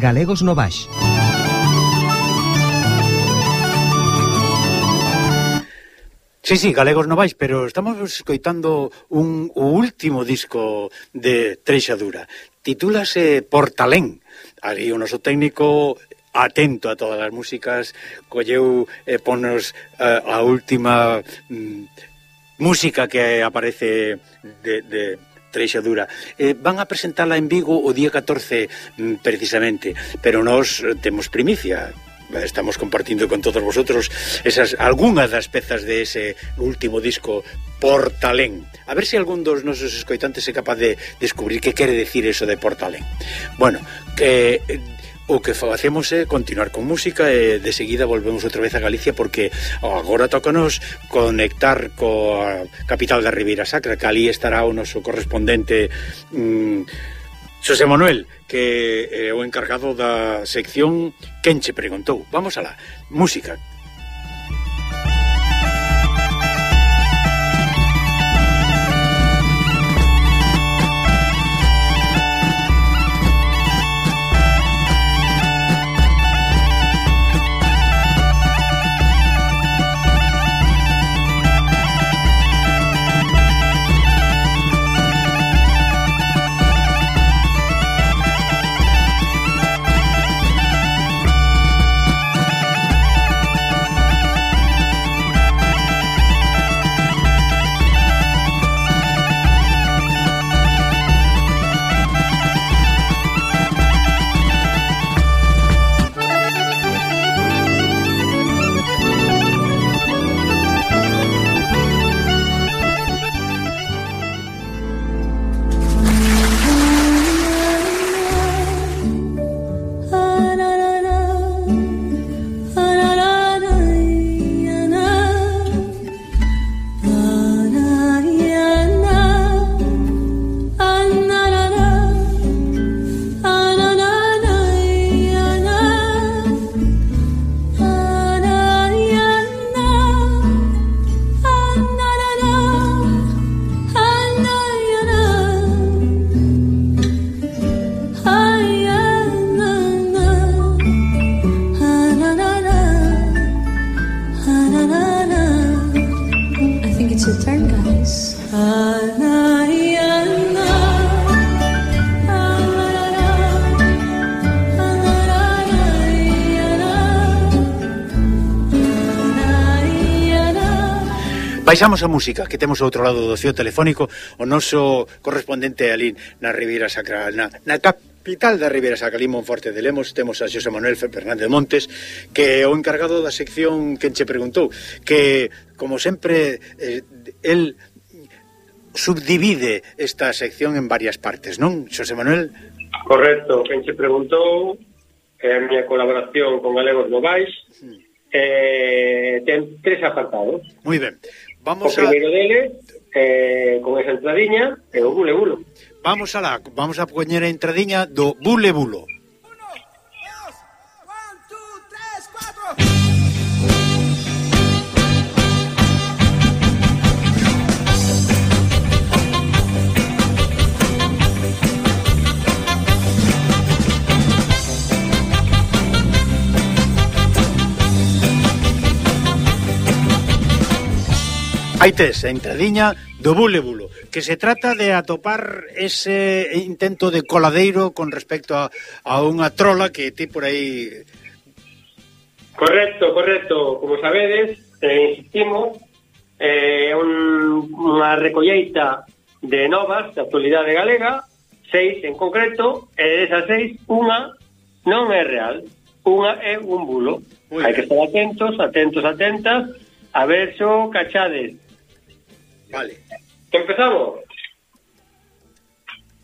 Galegos no Baix. Sí, sí, Galegos Novais, pero estamos escoitando un o último disco de Treixadura. Titúlase Portalén. Ali o noso técnico atento a todas as músicas, colleu e eh, ponos eh, a última mm, música que aparece de, de Treixadura. Eh, van a presentala en Vigo o día 14 mm, precisamente, pero nós eh, temos primicia. Estamos compartindo con todos vosotros esas algunhas das pezas de ese último disco Portalén. A ver se algún dos nosos escoitantes é capaz de descubrir que quere decir eso de Portalén. Bueno, que eh, o que facemos é continuar con música e de seguida volvemos outra vez a Galicia porque agora tócanos conectar coa capital da Ribeira Sacra, que ali estará o noso correspondente mm, Xosé Manuel, que é o encargado da sección Quen che preguntou. Vamos alá, música. Baixamos a música, que temos outro lado do fio telefónico o noso correspondente ali na Ribeira Sacra, na, na capital da Ribeira Sacra, ali Monforte de Lemos, temos a Xosé Manuel Fernández Montes, que é o encargado da sección que che preguntou, que, como sempre, eh, el subdivide esta sección en varias partes, non, Xosé Manuel? Correcto, quen se preguntou é a miña colaboración con Galegos Novais, hmm. eh, ten tres apartados. Moi ben. Vamos o a... primeiro dele, eh, con esa entradiña, é o bule bulo. Vamos a la, vamos a poñer a entradiña do bule bulo. Hai tes, a entradiña do bule bulo, que se trata de atopar ese intento de coladeiro con respecto a, a unha trola que ti por aí... Correcto, correcto. Como sabedes, eh, insistimos, é eh, un, unha recolleita de novas da actualidade galega, seis en concreto, e desas seis, unha non é real, unha é un bulo. Muy Hai bien. que estar atentos, atentos, atentas, a ver xo cachades Vale. Empezamos.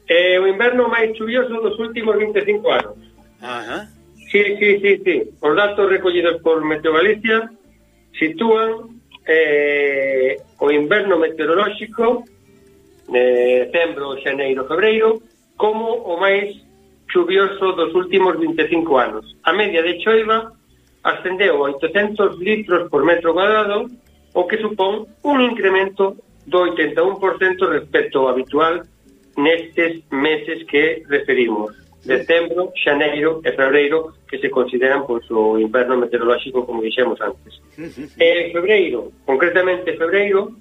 Eh, o inverno máis chuvioso dos últimos 25 anos. Ajá. Sí, sí, sí, sí. Os datos recollidos por Meteo Galicia sitúan eh, o inverno meteorolóxico de decembro, xaneiro, febreiro como o máis chuvioso dos últimos 25 anos. A media de choiva ascendeu a 800 litros por metro cuadrado, o que supón un incremento do 81% respecto ao habitual nestes meses que referimos decembro, xaneiro e febreiro que se consideran pois, o inverno meteorolóxico como dixemos antes. E eh, febreiro, concretamente febreiro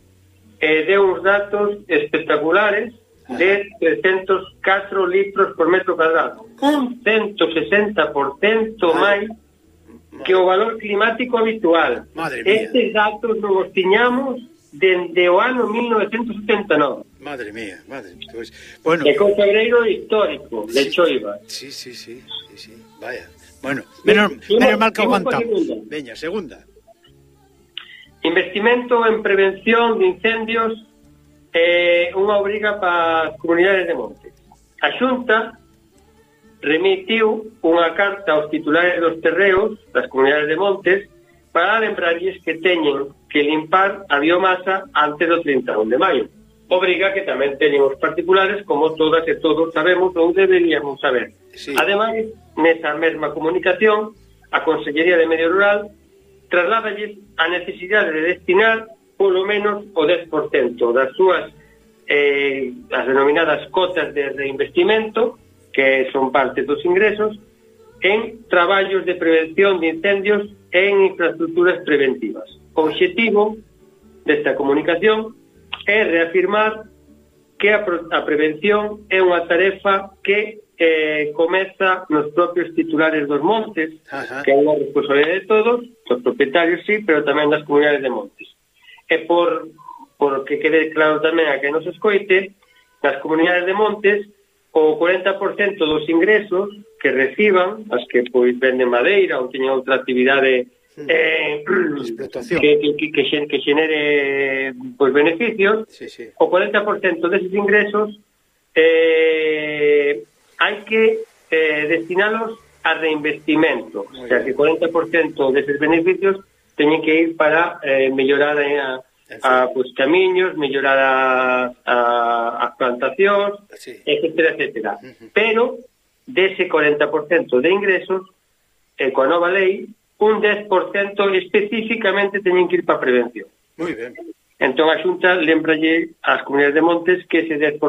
eh, deu uns datos espectaculares de 304 litros por metro cuadrado. un 160% máis que o valor climático habitual. Madre mía. estes datos non os tiñamos dende o ano 1979. Madre mía, madre mía. Bueno, e con cabreiro histórico de Choiva. Sí, sí, sí, sí, sí, vaya. Bueno, menos, menos mal que aguanta. Veña, segunda. Investimento en prevención de incendios é eh, unha obriga para as comunidades de monte. A Xunta remitiu unha carta aos titulares dos terreos das comunidades de montes para lembrarlles que teñen que limpar a biomasa antes do 31 de maio. Obriga que tamén teñen os particulares, como todas e todos sabemos ou deberíamos saber. Sí. Ademais, nesa mesma comunicación, a Consellería de Medio Rural trasladalles a necesidade de destinar polo menos o 10% das súas eh, as denominadas cotas de reinvestimento, que son parte dos ingresos, en traballos de prevención de incendios e en infraestructuras preventivas. O obxectivo desta comunicación é reafirmar que a, a prevención é unha tarefa que eh, comeza nos propios titulares dos montes, Ajá. que é unha responsabilidade de todos, dos propietarios sí, pero tamén das comunidades de montes. E por, por que quede claro tamén a que nos escoite, nas comunidades de montes, o 40% dos ingresos que reciban, as que pois venden madeira ou teñen outra actividade eh, que, que, que, que xenere pois, beneficios, sí, sí. o 40% deses ingresos eh, hai que eh, destinalos a reinvestimento. Muy o sea, bien. que 40% deses beneficios teñen que ir para eh, mellorar eh, a, a pues, camiños, mellorar a, a, as plantacións, sí. etcétera, etcétera. Uh -huh. Pero, dese 40% de ingresos, eh, coa nova lei, un 10% especificamente teñen que ir para prevención. Moi ben. Entón a Xunta lembralle ás comunidades de montes que ese 10%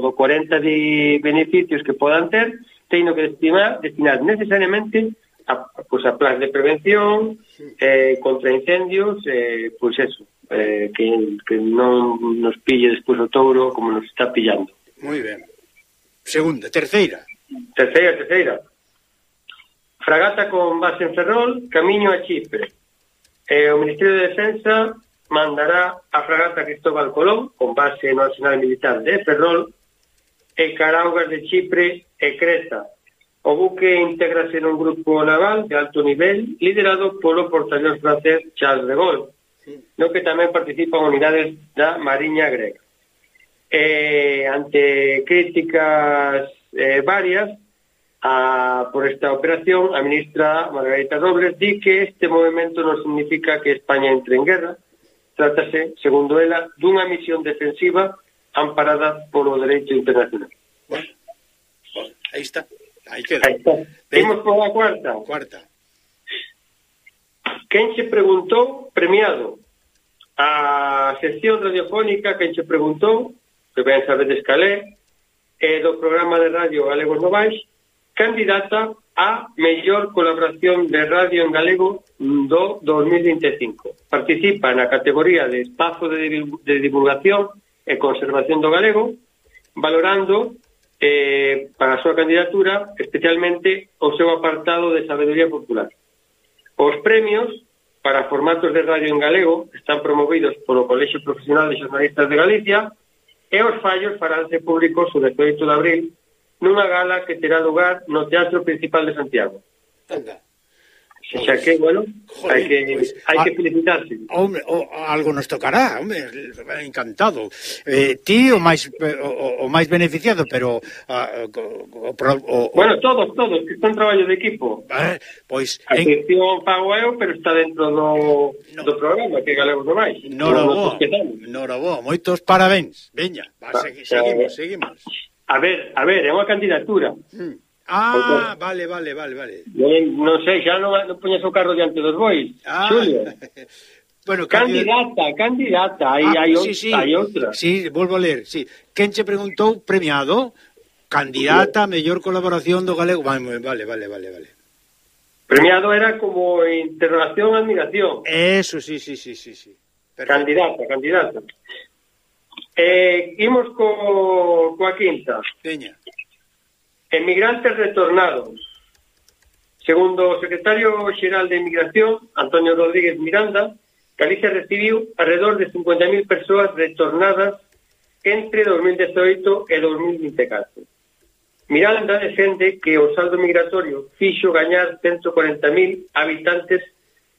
do 40 de beneficios que podan ter teño que destinar, destinar necesariamente a, pues, a plans de prevención, eh, contra incendios, eh, pues eso, eh, que, que non nos pille despois o touro como nos está pillando. Moi ben. Segunda, terceira. Terceira, terceira. Fragata con base en Ferrol, camiño a Chipre. E o Ministerio de Defensa mandará a fragata Cristóbal Colón, con base no Arsenal Militar de Ferrol, e Caraugas de Chipre e Creta. O buque integrase nun grupo naval de alto nivel liderado polo portallón francés Charles de Gaulle, sí. no que tamén participan unidades da Mariña Grega. Eh, ante críticas eh, varias, a, por esta operación, a ministra Margarita Robles di que este movimento non significa que España entre en guerra. Trátase, segundo ela, dunha misión defensiva amparada polo dereito internacional. Bueno, aí está. Aí queda. Aí está. Vimos pola cuarta. Cuarta. Quen se preguntou, premiado, a sección radiofónica quen se preguntou, que ben sabedes calé, é do programa de radio Galegos Novais, candidata a mellor colaboración de radio en galego do 2025. Participa na categoría de espazo de divulgación e conservación do galego, valorando eh, para a súa candidatura especialmente o seu apartado de sabedoría popular. Os premios para formatos de radio en galego están promovidos polo Colexio Profesional de Xornalistas de Galicia e os fallos faránse públicos o 18 de abril nunha gala que terá lugar no Teatro Principal de Santiago. Anda. Xa, xa que, bueno, hai que, pues, hai que ah, felicitarse. Hombre, o, algo nos tocará, hombre, encantado. Eh, ti o máis o, o máis beneficiado, pero Ah, o, o, o, Bueno, todos, todos, que son traballo de equipo. Eh, pois a en... gestión pago eu, pero está dentro do, no, do programa, que galegos do máis. Noroboa, noroboa, moitos parabéns. Veña, va, segui, seguimos, eh, seguimos. A ver, a ver, é unha candidatura. Mm. Ah, Porque, vale, vale, vale, vale. Non, non sei, xa non, non poñes o carro diante dos bois. Ah. Xulio. Bueno, candidata, candidata, aí ah, hai, sí, sí. hai outra. Sí, volvo a ler, sí. Quen che preguntou premiado? Candidata a mellor colaboración do galego. Vale, vale, vale, vale, vale. Premiado era como interrogación admiración. Eso, sí, sí, sí, sí, sí. Perfecto. Candidata, candidata. Eh, imos co, coa quinta. Veña. Emigrantes retornados. Segundo o secretario xeral de Emigración, Antonio Rodríguez Miranda, Galicia recibiu alrededor de 50.000 persoas retornadas entre 2018 e 2024. Miranda defende que o saldo migratorio fixo gañar 140.000 habitantes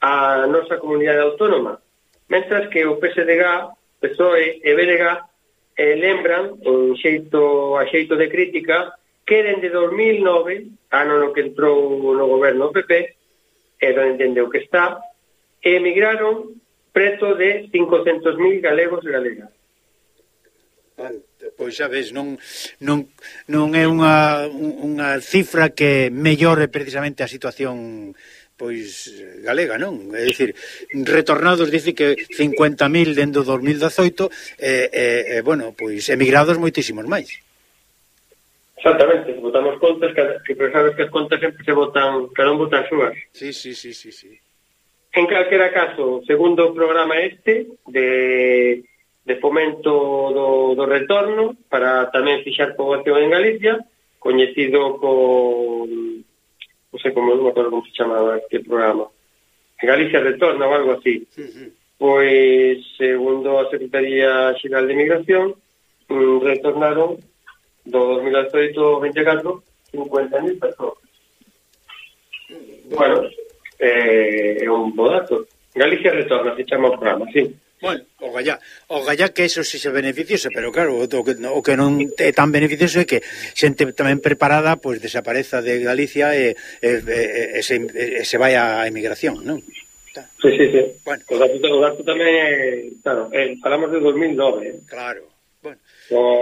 a nosa comunidade autónoma, mentras que o PSDG PSOE e Berega eh, lembran, en xeito, a xeito de crítica, que dende 2009, ano no que entrou no goberno PP, e non entendeu que está, emigraron preto de 500.000 galegos e galegas. Ah, pois xa ves, non, non, non é unha, unha cifra que mellore precisamente a situación pois galega, non? É dicir, retornados dice que 50.000 dentro do 2018 e, e, e, bueno, pois emigrados moitísimos máis. Exactamente, votamos contas, que, que pero sabes que as contas sempre se votan, que non as súas. Sí, sí, sí, sí, sí. En calquera caso, segundo o programa este de, de fomento do, do retorno para tamén fixar poboación en Galicia, coñecido con non sei como, non me acordo como se chamaba este programa, Galicia Retorna ou algo así. Uh -huh. Pois, segundo a Secretaría Xeral de Migración, mm, retornaron do 2018 ao 24 50.000 persoas. Bueno, eh, é un bo dato. Galicia Retorna, se chama o programa, sí. Bueno, o gallá, o gallá que eso se xa beneficioso, pero claro, o que, o que non é tan beneficioso é que xente tamén preparada pois desapareza de Galicia e, e, e, e, se, e se vai á emigración, non? Sí, sí, sí. Bueno. O, dato, o dato tamén, claro, eh, falamos de 2009. Eh. Claro. Bueno.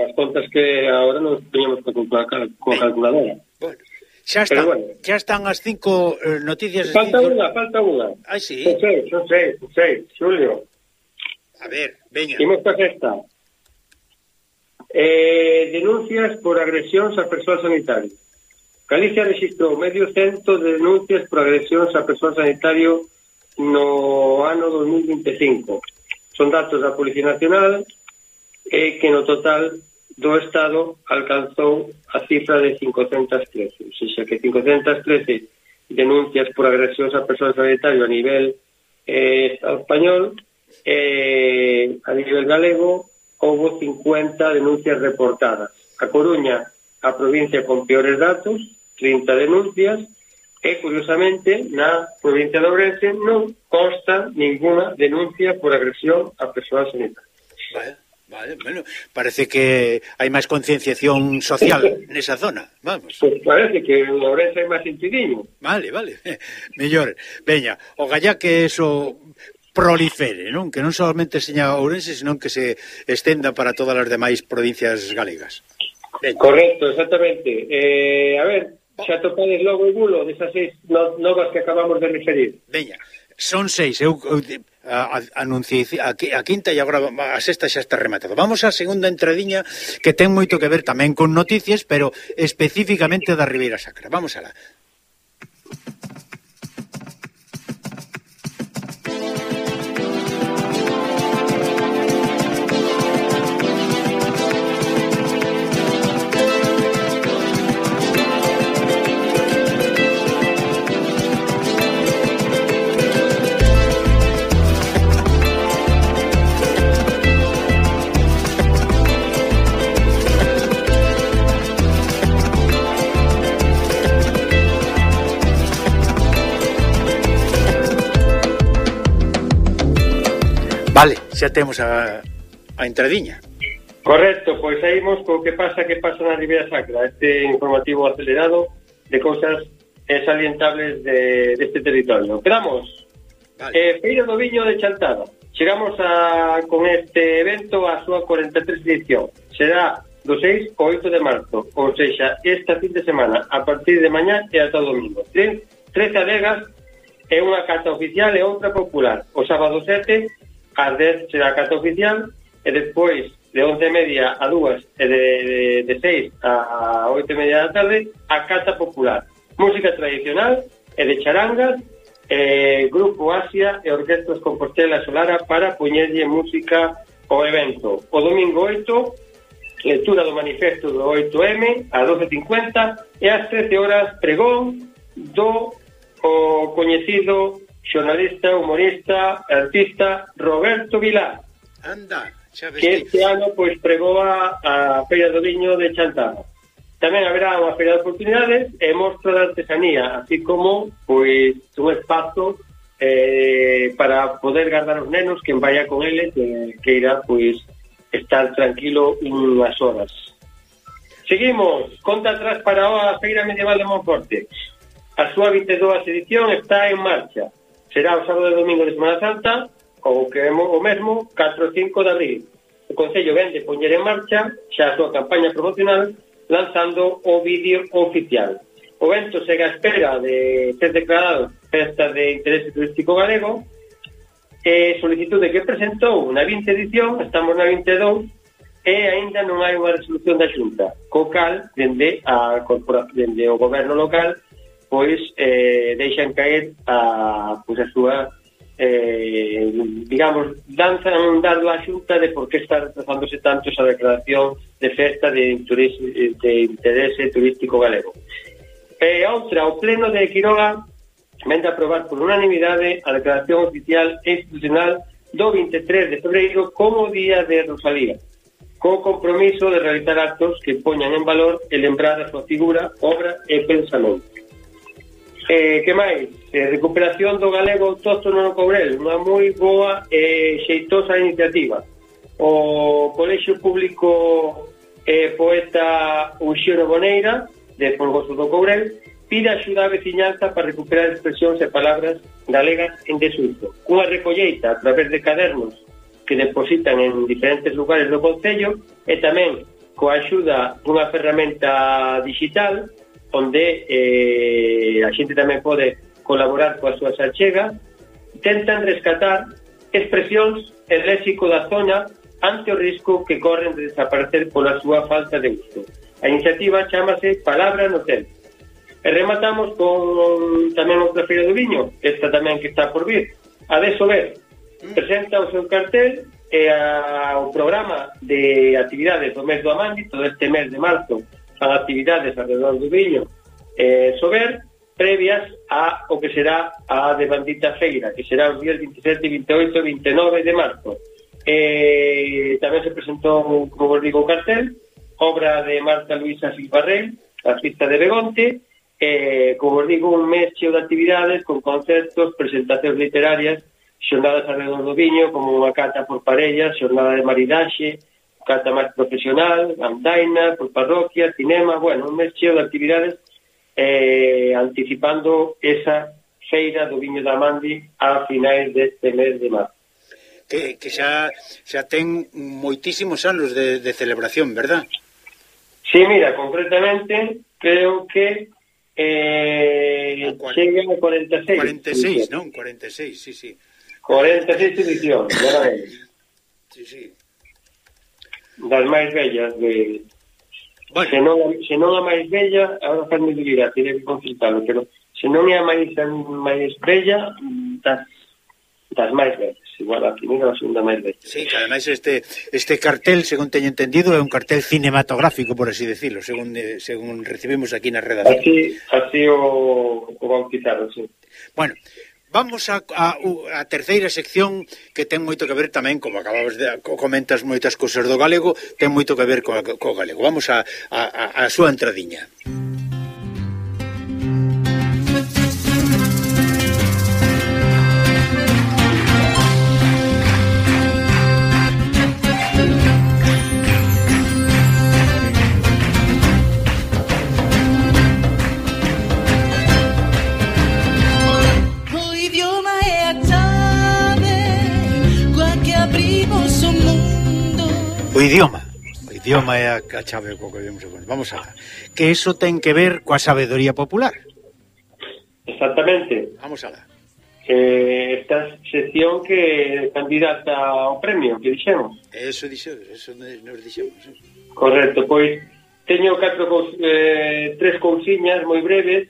As contas que agora non teníamos que calcular coa calculadora. Bueno. Xa están, bueno. xa están as cinco eh, noticias... Falta cinco... unha, falta unha. Ai, sí. Son sei, son sei, son sei, Xulio. A ver, veña. Imos pa sexta. Eh, denuncias por agresións a persoal sanitario. Galicia registrou medio cento de denuncias por agresións a persoal sanitario no ano 2025. Son datos da Policía Nacional e eh, que no total do Estado alcanzou a cifra de 513. O sea, que 513 denuncias por agresións a persoal sanitario a nivel eh, español eh, a nivel galego houve 50 denuncias reportadas. A Coruña, a provincia con peores datos, 30 denuncias, e curiosamente na provincia de Ourense non consta ninguna denuncia por agresión a persoal sanitario. Vale, vale, bueno, parece que hai máis concienciación social nesa zona, vamos. Pues parece que en Ourense hai máis sentidiño. Vale, vale, mellor. Veña, o gallá que eso prolifere, non? Que non solamente seña Ourense, senón que se estenda para todas as demais provincias galegas. Ben. Correcto, exactamente. Eh, a ver, xa topades logo o bulo desas seis no, novas que acabamos de referir. Veña, son seis, eu, eu a, a, anunciei a, a quinta e agora a sexta xa está rematado. Vamos á segunda entradiña que ten moito que ver tamén con noticias, pero especificamente da Ribeira Sacra. Vamos alá. Vale, xa temos a, a entradiña. Correcto, pois aí co que pasa que pasa na Ribeira Sacra, este informativo acelerado de cousas eh, salientables de, deste territorio. Quedamos. Vale. Eh, Feira do Viño de Chantada. Chegamos a, con este evento a súa 43 edición. Será do 6 ao 8 de marzo, ou seja, esta fin de semana, a partir de mañá e ata o domingo. Tres, tres adegas e unha cata oficial e outra popular. O sábado 7 ás 10 será a carta oficial e despois de 11 e media a 2 e de, de, de 6 a 8 e media da tarde a carta popular música tradicional e de charangas eh, Grupo Asia e Orquestas Compostela Solara para poñerlle música ao evento. O domingo 8, lectura do manifesto do 8M a 12.50 e ás 13 horas pregón do o coñecido xornalista, humorista, artista Roberto Vilar. Anda, xa que este ano pois pregoa a Feira do Viño de Chantada. Tamén haberá unha feira de oportunidades e mostra de artesanía, así como pois un espazo eh, para poder guardar os nenos que vaya con eles eh, que irá pois estar tranquilo unhas horas. Seguimos, conta atrás para a Feira Medieval de Monforte. A súa 22 edición está en marcha Será o sábado e domingo de Semana Santa, ou que é o mesmo, 4 e 5 de abril. O Concello vende poñer en marcha xa a súa campaña promocional lanzando o vídeo oficial. O evento segue a espera de ser declarado festa de interese turístico galego e solicitude que presentou na 20 edición, estamos na 22, e aínda non hai unha resolución da Xunta, co cal, dende, a, dende o goberno local, pois eh, deixan caer a, pois a súa eh, digamos, danza un dado á xunta de por que está retrasándose tanto esa declaración de festa de, turis, de interese turístico galego. E outra, o pleno de Quiroga vende aprobar por unanimidade a declaración oficial e institucional do 23 de febreiro como día de Rosalía, co compromiso de realizar actos que poñan en valor e lembrar a súa figura, obra e pensamento. Eh, que máis? Eh, recuperación do galego autóctono no Cobrel, unha moi boa e eh, xeitosa iniciativa. O Colexio Público eh, Poeta Uxero Boneira, de Folgoso do Cobrel, pide axuda á veciñanza para recuperar expresións e palabras galegas en desuso. Cunha recolleita a través de cadernos que depositan en diferentes lugares do Concello e tamén coa axuda dunha ferramenta digital onde eh, a xente tamén pode colaborar coas súas achegas, tentan rescatar expresións e léxico da zona ante o risco que corren de desaparecer pola súa falta de uso. A iniciativa chamase Palabra no Tempo. E rematamos con tamén outra feira do viño, esta tamén que está por vir. A desover, presenta o seu cartel e a, o programa de actividades do mes do Amandi, todo este mes de marzo fan actividades alrededor do viño eh, sober previas a o que será a de Bandita Feira, que será os días 27, 28 e 29 de marzo. Eh, tamén se presentou, como vos digo, o cartel, obra de Marta Luisa Silvarrel, artista de Begonte, eh, como vos digo, un mes cheo de actividades con concertos, presentacións literarias, xornadas alrededor do viño, como unha cata por parellas, xornada de maridaxe, canta máis profesional, andaina, por parroquia, cinema, bueno, un mes cheo de actividades eh, anticipando esa feira do viño da Mandi a finais deste mes de marzo. Que, que xa, xa ten moitísimos anos de, de celebración, verdad? Sí, mira, concretamente creo que eh, chega a 46. 46, non? 46, sí, sí. 46 edicións, veramente. Sí, sí das máis bellas de... Bueno. Se, non, se non a máis bella, agora fazme dúbida, tirei que consultarlo pero se non é a máis, a máis bella, das, das máis bellas igual a primeira ou a segunda máis bella. Sí, que ademais este, este cartel, según teño entendido, é un cartel cinematográfico, por así decirlo, según, eh, según recibimos aquí na redacción. Así, así o, o bautizaron, sí. Bueno, Vamos a, a, a terceira sección que ten moito que ver tamén, como acababas de comentas moitas cousas do galego, ten moito que ver co, co galego. Vamos a, a, a súa entradiña. Música idioma. O idioma é a, a chave co que vemos agora. Vamos a que eso ten que ver coa sabedoría popular. Exactamente. Vamos a Eh, esta sección que candidata ao premio, que dixemos. Eso dixemos, eso nos dixemos. Eh. Correcto, pois teño catro eh, tres cousiñas moi breves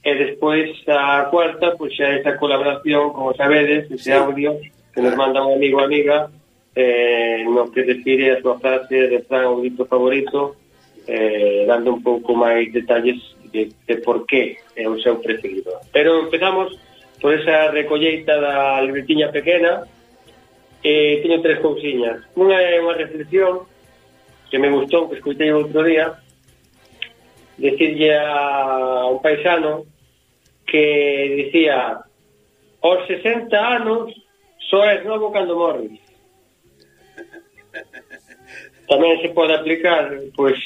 e despois a cuarta, pois xa esa colaboración, como sabedes, ese sí. audio que nos manda un amigo amiga eh, no que define a súa frase de Fran o libro favorito eh, dando un pouco máis detalles de, de por que é o seu preferido pero empezamos por esa recolleita da libretiña pequena eh, teño tres cousiñas unha é unha reflexión que me gustou, que escutei outro día. Decirlle a un paisano que dicía aos 60 anos só és novo cando morres Tamén se pode aplicar, pois,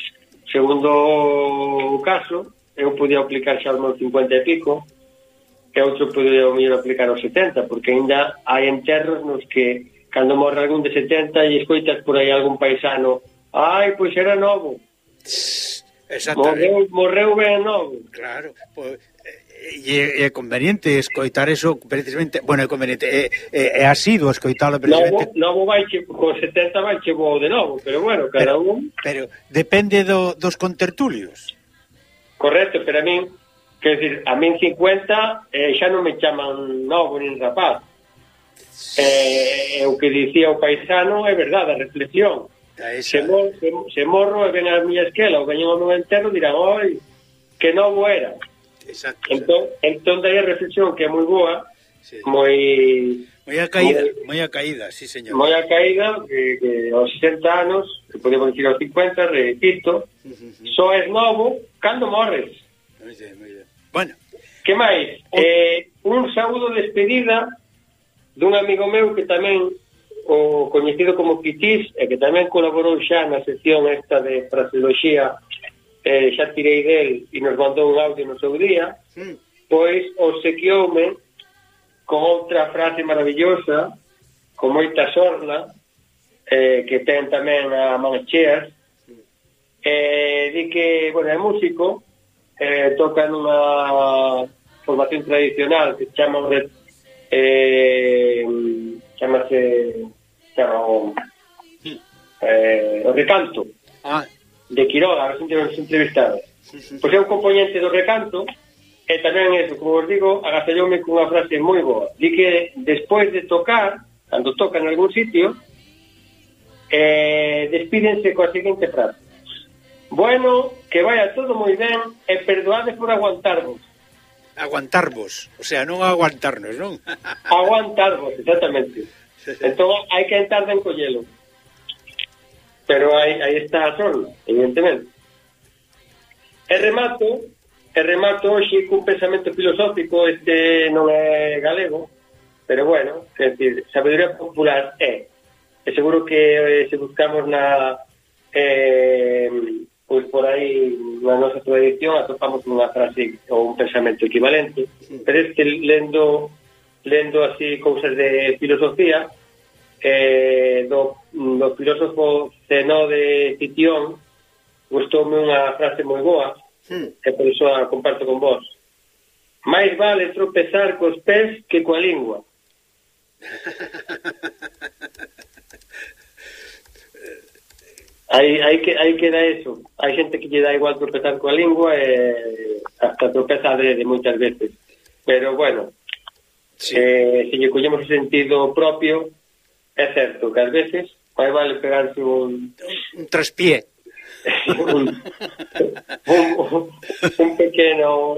segundo o caso, eu podía aplicar xa aos 50 e pico, e outro podía o mellor aplicar aos 70, porque ainda hai enterros nos que cando morre algún de 70 e escoitas por aí algún paisano, ai, pois era novo. Morreu, morreu ben novo. Claro, pois e é conveniente escoitar eso precisamente, bueno, é conveniente, é, é, é asido escoitalo precisamente. Novo, novo vai che, con 70 vai che vou de novo, pero bueno, cada pero, un... Pero depende do, dos contertulios. Correcto, pero a min, quer dizer, a min 50 eh, xa non me chaman novo nin rapaz. Eh, o que dicía o paisano é verdade, a reflexión. Se, mor, se, se morro e ven a miña esquela ou veñen ao meu enterro dirán, oi, que novo era. Exacto. Entón, entón daí a reflexión que é moi boa, sí. moi... Moi a caída, moi a caída, sí, señor. Moi a caída, que, que aos 60 anos, que podemos dicir aos 50, repito, uh -huh. só es novo cando morres. Moi ben, moi ben. Bueno. Que máis? O... Eh, un saúdo de despedida dun amigo meu que tamén o coñecido como Pitis e que tamén colaborou xa na sección esta de fraseoloxía eh, xa tirei del e nos mandou un audio no seu día, sí. pois obsequioume con outra frase maravillosa, con moita sorna, eh, que ten tamén a Mancheas, sí. eh, di que, bueno, é músico, eh, toca nunha formación tradicional que chama de eh, chamase chama o, eh, o recanto. Ah, de Quiroga, recente nos entrevistados. Sí, sí. Pois é un componente do recanto, e tamén eso, como vos digo, agacelloume cunha frase moi boa. Di que despois de tocar, cando tocan en algún sitio, eh, despídense coa seguinte frase. Bueno, que vaya todo moi ben e perdoade por aguantarvos. Aguantarvos, o sea, non aguantarnos, non? aguantarvos, exactamente. Entón, hai que entrar en collelo. Pero aí, aí está a sol, evidentemente. E remato, e remato hoxe cun pensamento filosófico, este non é galego, pero bueno, é decir, sabedoría popular é. E seguro que eh, se buscamos na eh, pois por aí na nosa tradición atopamos unha frase ou un pensamento equivalente, pero este lendo lendo así cousas de filosofía eh, do, do filósofo Senó de Citión, gustoume unha frase moi boa, mm. e por iso a comparto con vos. Máis vale tropezar cos pés que coa lingua. hai, hai que hai que dar eso. Hai xente que lle dá igual tropezar coa lingua e hasta tropeza adrede moitas veces. Pero bueno, sí. eh, se lle collemos o sentido propio, é certo que ás veces vai vale pegarse un... Un traspié. un, un, un pequeno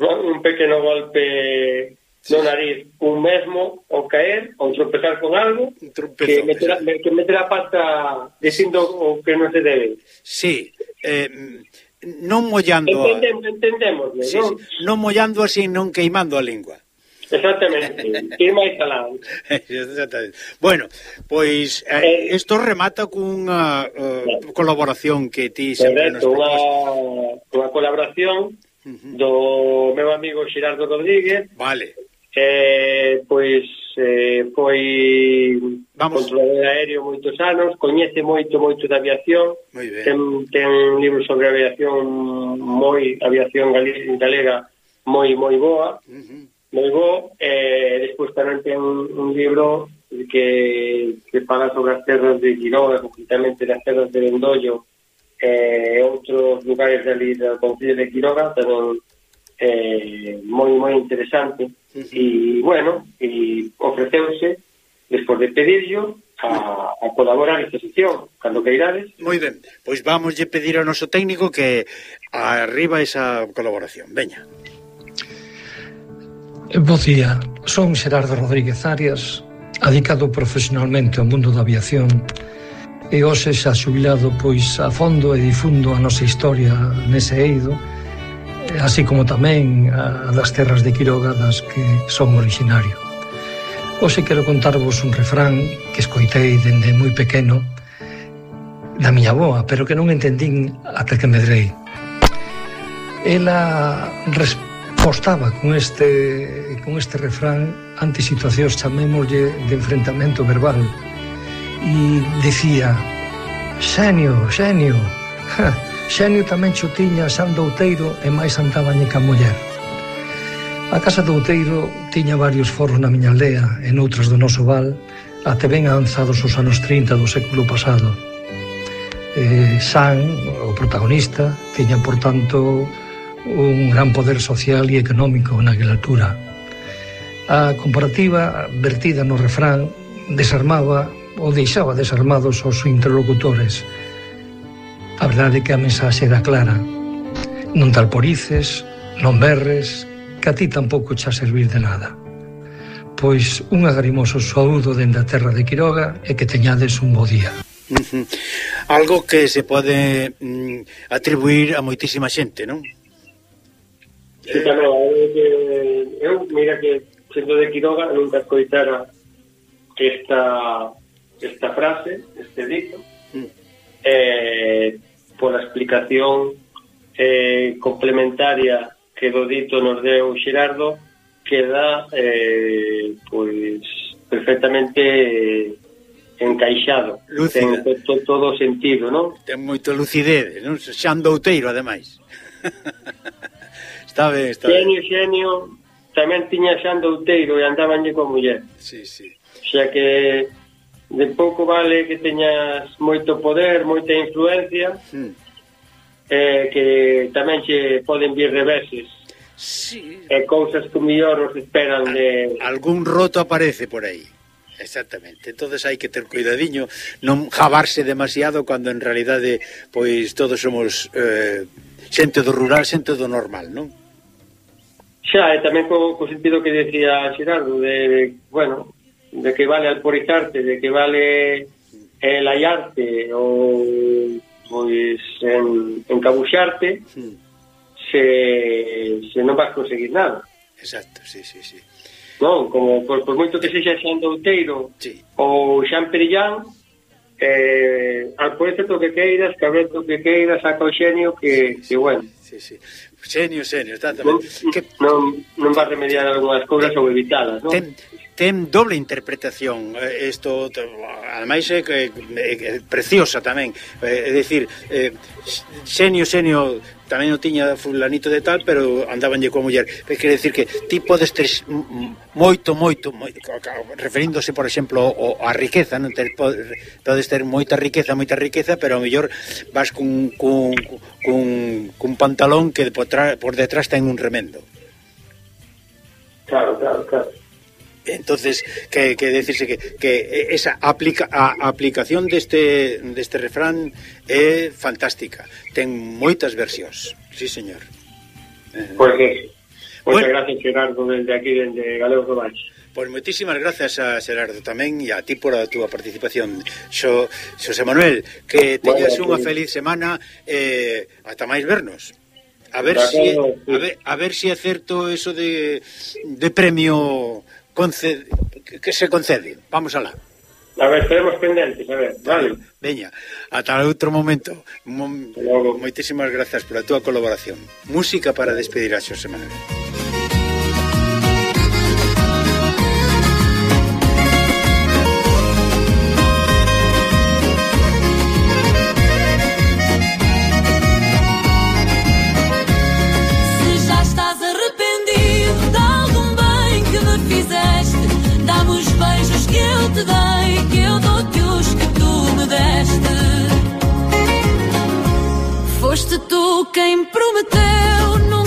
un pequeno golpe sí. no nariz un mesmo o caer ou tropezar con algo que meter, a, que meter a pata dicindo o que non se debe Sí, eh, non mollando Entendem, a... entendemos, sí, non? Sí. non mollando así non queimando a lingua Exactamente, firma instalante. Exactamente. Bueno, pois eh, isto eh, remata cunha uh, colaboración que ti sempre nos unha, unha colaboración uh -huh. do meu amigo Xirardo Rodríguez. Vale. Eh, pois eh, foi Vamos. controlador aéreo moitos anos, coñece moito moito da aviación, ten, ten un libro sobre aviación moi aviación galega moi moi boa. Uh -huh moi bo, e eh, despois tamén ten un, un libro que, que fala sobre as terras de Quiroga, concretamente das terras de Vendollo, e eh, outros lugares ali do Concello de Quiroga, tamén eh, moi, moi interesante. Sí, sí. E, bueno, e ofreceuse, despois de pedirlo, a, a colaborar esta sesión cando que irades. Moi ben, pois vamos lle pedir ao noso técnico que arriba esa colaboración. Veña. Bo día, son Xerardo Rodríguez Arias, adicado profesionalmente ao mundo da aviación e hoxe xa xubilado pois a fondo e difundo a nosa historia nese eido así como tamén a das terras de Quiroga das que son originario. Hoxe quero contarvos un refrán que escoitei dende moi pequeno da miña boa, pero que non entendín ata que medrei. Ela responde apostaba con este, con este refrán ante situacións, chamémoslle, de enfrentamento verbal. E decía, xenio, xenio, ja, xenio tamén xo tiña San Douteiro e máis andabañe ca muller. A casa Douteiro tiña varios forros na miña aldea e noutras do noso val, até ben avanzados os anos 30 do século pasado. Eh, San, o protagonista, tiña, por tanto, un gran poder social e económico naquela altura. A comparativa vertida no refrán desarmaba ou deixaba desarmados aos interlocutores. A verdade é que a mensaxe era clara. Non talporices, non berres, que a ti tampouco xa servir de nada. Pois un agarimoso saúdo dende a terra de Quiroga e que teñades un bo día. Algo que se pode mm, atribuir a moitísima xente, non? Sí, claro, que eu, mira que sendo de Quiroga, nunca escoitara esta, esta frase, este dito, mm. eh, pola explicación eh, complementaria que do dito nos deu Xerardo, queda eh, pois perfectamente eh, encaixado. Lúcida. Ten to, todo sentido, non? Ten moito lucidez, non? Xan douteiro, ademais. Está ben, está ben. Xenio, xenio, tamén tiña xan douteiro e andabanlle con muller. Sí, sí. Xa que de pouco vale que teñas moito poder, moita influencia, mm. eh, que tamén che poden vir reveses. Sí. E eh, cousas que mellor os esperan de... Algún roto aparece por aí. Exactamente. Entonces hai que ter cuidadiño, non jabarse demasiado cando en realidade pois todos somos eh, xente do rural, xente do normal, non? Xa, e eh, tamén co, co sentido que decía Xerardo, de, bueno, de que vale alporizarte, de que vale eh, laiarte ou pois en, encabuxarte sí. se, se non vas conseguir nada. Exacto, sí, sí, sí. Non, como por, por moito que sexa xa en Douteiro sí. ou xan Perillán, eh, alporizate o que queiras, cabrete o que queiras, saca o xenio que, sí, sí, que bueno. Sí, sí. Xenio, xenio, exactamente. Non, que... non, non va remediar algunhas cousas ou evitadas, non? Ten, ten doble interpretación eh, isto ademais é, é, é preciosa tamén eh, é dicir é, xenio xenio tamén o tiña fulanito de tal, pero andabanlle coa muller. Quer decir que ti podes ter moito, moito, moito referíndose, por exemplo, o, a riqueza, non ter, podes ter moita riqueza, moita riqueza, pero ao mellor vas cun, cun, cun, cun pantalón que por, tra, por detrás ten un remendo. Claro, claro, claro. Entonces, que, que decirse que, que esa aplica, a aplicación deste, deste refrán é fantástica. Ten moitas versións. Sí, señor. Eh. Pois pues, Moitas bueno. gracias, Gerardo, desde aquí, desde Galeos do Baix. Pois moitísimas gracias a Gerardo tamén e a ti por a túa participación. Xo, Xosé Manuel, que teñas bueno, unha sí. feliz semana eh, ata máis vernos. A ver se si, a ver, a ver si é certo eso de, de premio concede, que se concede. Vamos alá. A ver, estaremos pendentes, a ver, vale. Veña, ata outro momento. Mo, moitísimas grazas pola túa colaboración. Música para despedir a Xosé Manuel. Foste tu quem prometeu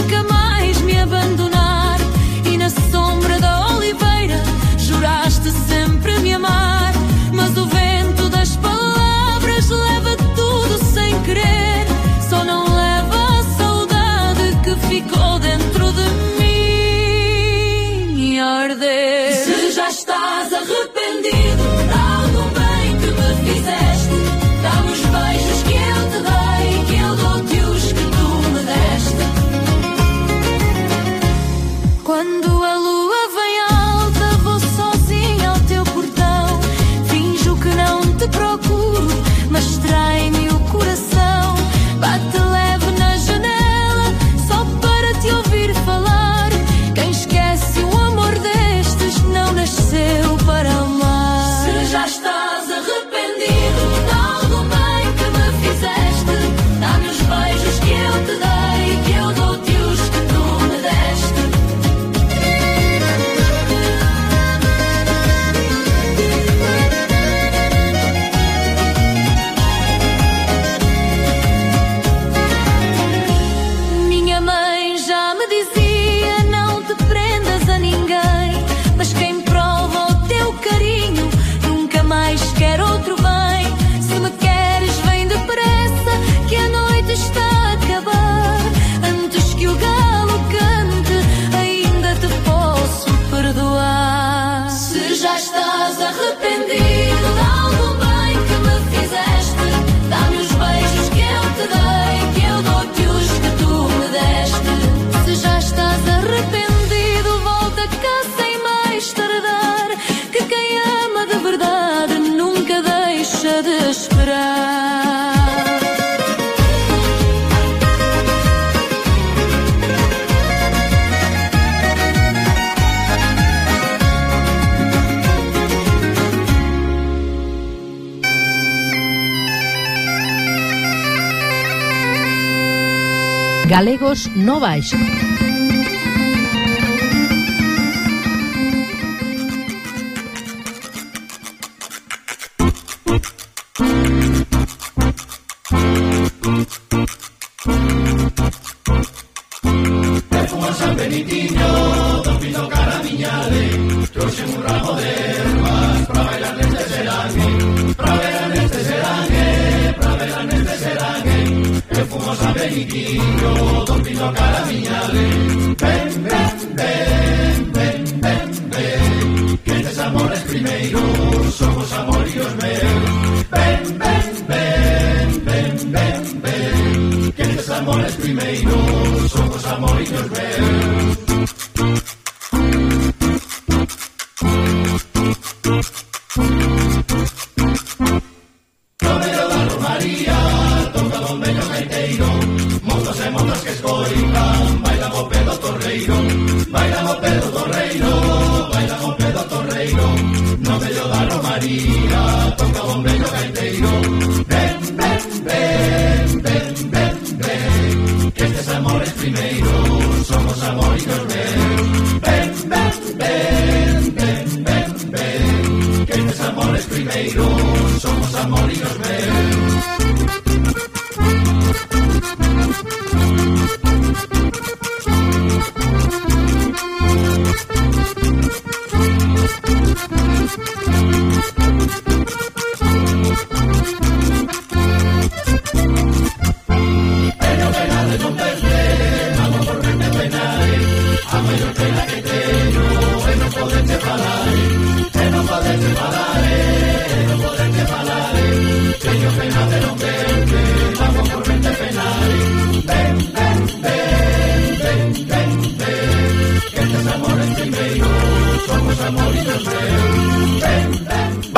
Galegos no Baixo.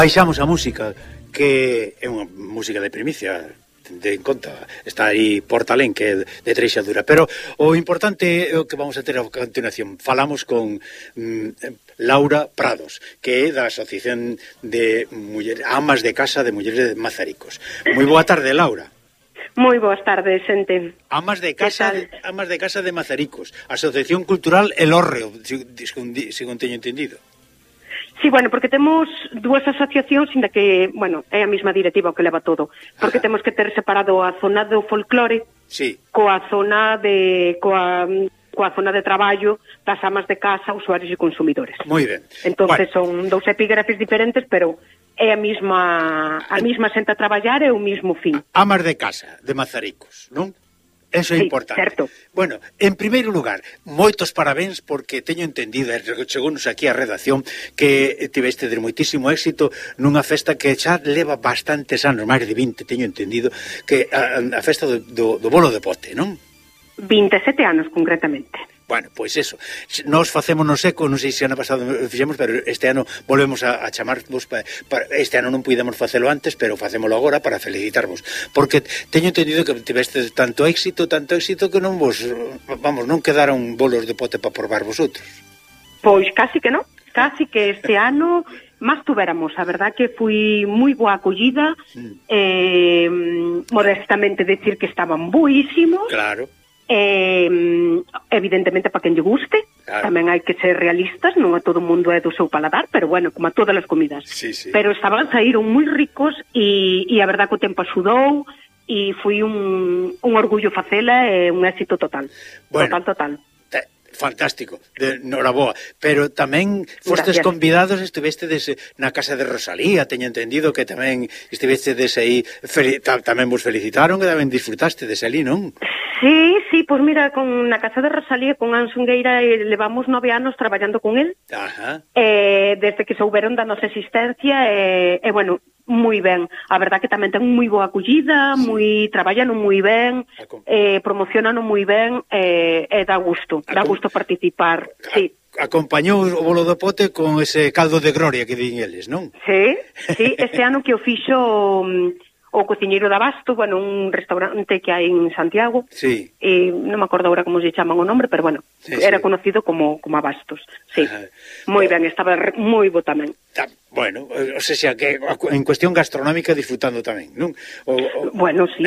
baixamos a música, que é unha música de primicia, de en conta, está aí Portalén que é de Treixa Dura, pero o importante é o que vamos a ter a continuación. Falamos con mm, Laura Prados, que é da Asociación de Muller, Amas de Casa de Mulleres de Mazaricos. Moi boa tarde, Laura. Moi boas tardes, xente. Amas de casa, de, amas de casa de Mazaricos, Asociación Cultural El Orreo, según teño entendido. Sí, bueno, porque temos dúas asociacións inda que, bueno, é a mesma directiva o que leva todo, porque Ajá. temos que ter separado a zona do folclore sí. coa zona de coa coa zona de traballo das amas de casa, usuarios e consumidores. Moi ben. Entonces bueno. son dous epígrafes diferentes, pero é a mesma a mesma senta a traballar e o mesmo fin. Amas de casa de Mazaricos, non? Eso é sí, importante. Certo. Bueno, en primeiro lugar, moitos parabéns porque teño entendido, e chegounos aquí a redacción, que tiveste de moitísimo éxito nunha festa que xa leva bastantes anos, máis de 20, teño entendido, que a, a festa do, do, do bolo de pote, non? 27 anos, concretamente. Bueno, pois eso, nos facemos no seco, non sei se ano pasado fixemos, pero este ano volvemos a, a chamarvos, pa, pa, este ano non puidemos facelo antes, pero facémolo agora para felicitarvos, porque teño entendido que tiveste tanto éxito, tanto éxito que non vos, vamos, non quedaron bolos de pote para probar vosotros. Pois casi que non, casi que este ano máis tuveramos, a verdad que fui moi boa acollida, mm. eh, modestamente decir que estaban buísimos, claro. Eh, evidentemente para quen lle guste claro. tamén hai que ser realistas non a todo mundo é do seu paladar pero bueno, como a todas as comidas sí, sí. pero estaban saíron moi ricos e, e a verdad que o tempo axudou e foi un, un orgullo facela e un éxito total bueno, total, total fantástico, de Noraboa, pero tamén fostes Gracias. convidados, estivestedes na casa de Rosalía, teño entendido que tamén estivestedes aí, fel, tamén vos felicitaron, que tamén disfrutastedes ali, non? Sí, sí, pois pues mira, con na casa de Rosalía, con Ansungueira, eh, levamos nove anos traballando con él, Ajá. Eh, desde que souberon da nosa existencia, eh, e eh, eh, bueno, moi ben. A verdad que tamén ten moi boa acollida, sí. moi traballan moi ben, eh, promocionan moi ben eh, e eh, eh, dá gusto, dá gusto participar. A... Sí. Acompañou o bolo do pote con ese caldo de gloria que din eles, non? Sí, sí, este ano que o fixo mm, o cociñeiro da Basto, bueno, un restaurante que hai en Santiago. Sí. E non me acordo agora como se chaman o nombre, pero bueno, sí, era sí. conocido como como Abastos. Sí. Moi eh, ben, estaba moi bo tamén. Bueno, o sea, que en cuestión gastronómica disfrutando tamén, non? O, o... Bueno, sí,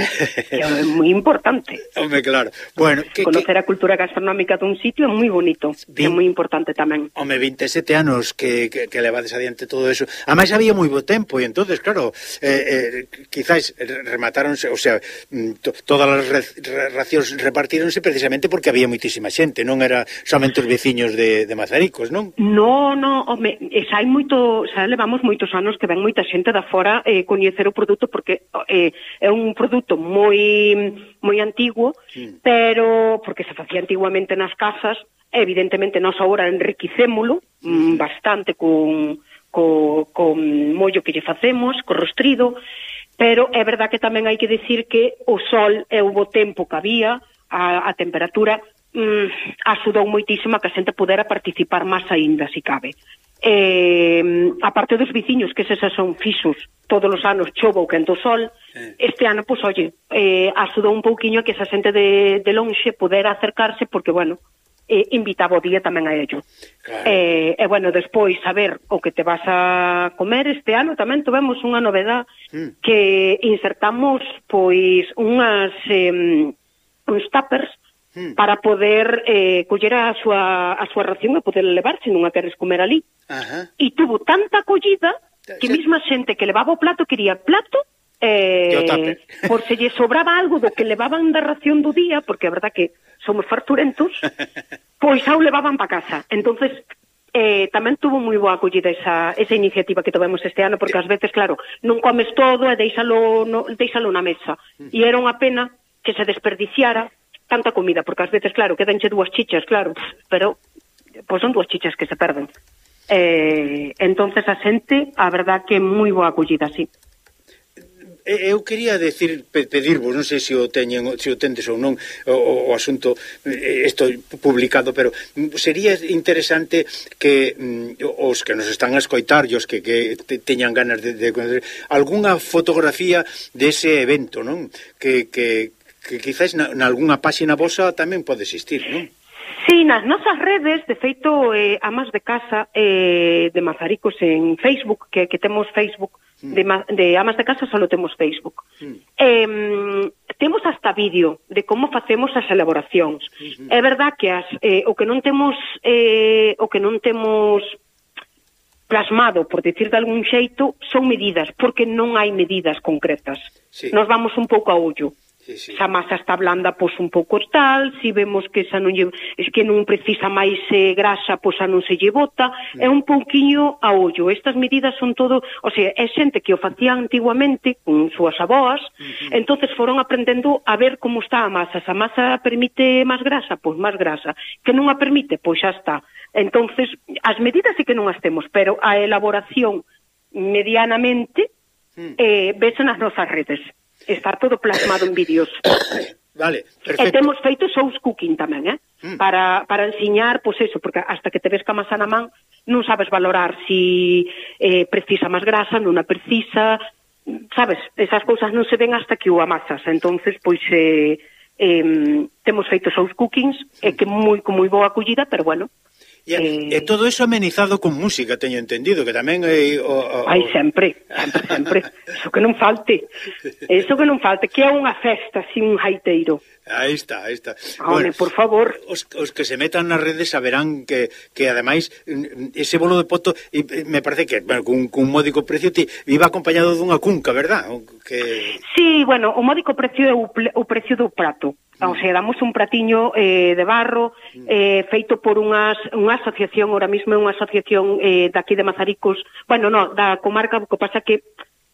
é moi importante. Home, claro. Bueno, que, Conocer que... a cultura gastronómica dun sitio é moi bonito, é moi importante tamén. Home, 27 anos que, que, que levades adiante todo eso. Ademais, había moi bo tempo, e entonces, claro, eh, eh, quizáis remataronse, o sea, mm, to, todas as racións repartíronse precisamente porque había moitísima xente, non era somente os veciños de, de Mazaricos, non? No, no, home, xa hai moito, xa levamos moitos anos que ven moita xente da fora eh, coñecer o produto porque eh, é un produto moi moi antigo, sí. pero porque se facía antiguamente nas casas, evidentemente nós agora enriquecémolo sí. Mm, bastante con co, con mollo que lle facemos, co rostrido, pero é verdad que tamén hai que decir que o sol e o bo tempo que había, a, a temperatura, mm, axudou moitísimo a que a xente pudera participar máis aínda, se si cabe eh, a parte dos viciños, que esas son fixos, todos os anos chova ou quento sol, eh. este ano, pois, oye, eh, axudou un pouquiño que esa xente de, de lonxe pudera acercarse, porque, bueno, eh, invitaba o día tamén a ello. Claro. Eh, e, eh, bueno, despois, saber o que te vas a comer este ano, tamén tivemos unha novedad mm. que insertamos, pois, unhas... Eh, uns tuppers, para poder eh, coller a súa, a súa ración e poder levarse, non a queres comer ali. Ajá. E tuvo tanta acollida que mesma xente que levaba o plato quería plato eh, por se lle sobraba algo do que levaban da ración do día, porque a verdad que somos farturentos, pois ao levaban para casa. entonces eh, tamén tuvo moi boa acollida esa, esa iniciativa que tivemos este ano, porque ás veces, claro, non comes todo e deixalo, no, deixalo na mesa. E era unha pena que se desperdiciara tanta comida, porque ás veces, claro, quedanche dúas chichas, claro, pero pois pues son dúas chichas que se perden. Eh, entonces a xente, a verdad que moi boa acollida, sí. Eh, eh, eu quería decir pedirvos, non sei se o teñen, se o tendes ou non o, o asunto eh, isto publicado, pero sería interesante que mm, os que nos están a escoitar, os que, que teñan ganas de, de conocer algunha fotografía dese evento, non? Que, que que quizás na, nalgúna páxina vosa tamén pode existir, non? Sí, nas nosas redes, de feito, eh, amas de casa eh, de Mazaricos en Facebook, que, que temos Facebook, mm. de, de amas de casa só temos Facebook. Eh, temos hasta vídeo de como facemos as elaboracións. Mm-hmm. É verdad que as, eh, o que non temos eh, o que non temos plasmado, por decir de algún xeito, son medidas, porque non hai medidas concretas. Sí. Nos vamos un pouco a ollo sí, sí. xa masa está blanda, pois un pouco tal, si vemos que xa non lle, es que non precisa máis eh, grasa, pois xa non se lle bota, é un pouquiño a ollo. Estas medidas son todo, o sea, é xente que o facía antiguamente con súas aboas, uh -huh. entonces foron aprendendo a ver como está a masa, se a masa permite máis grasa, pois máis grasa, que non a permite, pois xa está. Entonces, as medidas sí que non as temos, pero a elaboración medianamente eh, vese nas nosas redes está todo plasmado en vídeos. Vale, perfecto. E temos feito shows cooking tamén, eh? Mm. Para, para ensiñar, pois pues eso, porque hasta que te ves camas masa na man, non sabes valorar si eh, precisa máis grasa, non a precisa, sabes, esas cousas non se ven hasta que o amasas, entonces pois eh, eh, temos feito shows cookings, mm. e que moi, moi boa acollida, pero bueno, E, e todo iso amenizado con música, teño entendido, que tamén é... O, o, Ai, sempre, sempre, sempre. Iso que non falte. Iso que non falte, que é unha festa, sin un jaiteiro. Aí está, aí está. Ah, Home, bueno, por favor. Os, os que se metan nas redes saberán que, que ademais, ese bolo de poto, me parece que, bueno, cun, cun módico precio, ti, iba acompañado dunha cunca, verdad? Que... Sí, bueno, o módico precio é o, o precio do prato. Mm. O sea, damos un pratiño eh, de barro mm. eh, feito por unhas, unha asociación, ahora mismo é unha asociación eh, daqui de Mazaricos, bueno, no, da comarca, o que pasa que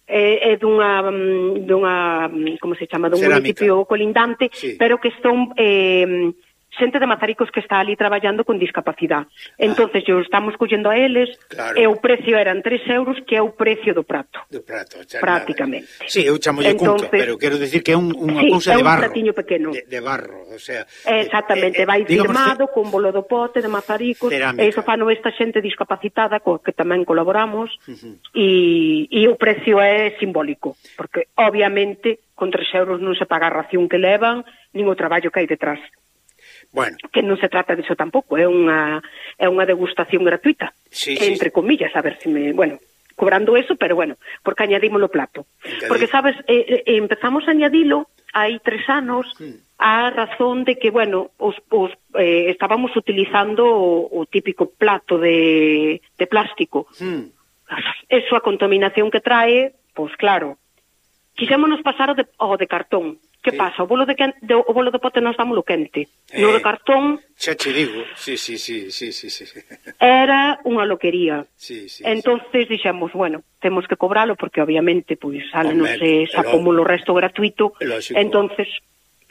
é, é dunha, mm, dunha mm, como se chama, dun Cerámica. municipio colindante, sí. pero que son eh, xente de Mazaricos que está ali traballando con discapacidade. Entonces, ah. estamos collendo a eles claro. e o precio eran 3 euros, que é o precio do prato. Do prato, xa prácticamente. Nada. Sí, eu chamolle Entonces, pero quero decir que é un, unha sí, cousa de barro. Sí, é un pequeno. De, de barro, o sea... Eh, exactamente, eh, eh, vai firmado con bolo do pote de Mazaricos, Cerámica. e iso fano esta xente discapacitada coa que tamén colaboramos, uh -huh. e, e o precio é simbólico, porque obviamente con 3 euros non se paga a ración que levan, nin o traballo que hai detrás. Bueno. Que non se trata diso tampouco, é unha é unha degustación gratuita. Sí, entre sí. comillas, a ver se si me, bueno, cobrando eso, pero bueno, porque añadimos o plato. Entendido. Porque sabes, eh, eh, eh, empezamos a añadilo hai tres anos hmm. a razón de que, bueno, os, os eh, estábamos utilizando o, o típico plato de, de plástico. Hmm. Eso a contaminación que trae, pois pues claro. Quixémonos pasar o de, o de cartón, Que sí. pasa? O bolo de, quente, o bolo de pote nos dámolo quente. Eh, no de cartón... Xa te digo, sí, sí, sí, sí, sí, sí. Era unha loquería. Sí, sí, entonces sí. dixemos, bueno, temos que cobralo porque obviamente pois pues, sale, non sei, sacómolo o resto gratuito. Lógico. Entonces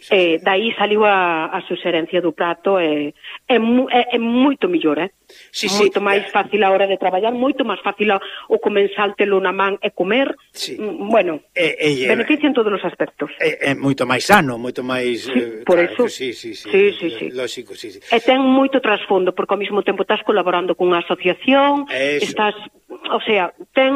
eh, dai saliu a, a suxerencia do prato e eh, é, é, é moito millor, eh? Sí, moito sí. máis fácil a hora de traballar, moito máis fácil o comensal telo na man e comer. Sí. Mm, bueno, eh, eh, beneficia en todos os aspectos. É, eh, eh, moito máis sano, moito máis... Sí, eh, por claro, eso. Sí, sí, sí, sí, sí, sí. Lógico, sí, sí. E ten moito trasfondo, porque ao mesmo tempo estás colaborando cunha asociación, eso. estás... O sea, ten...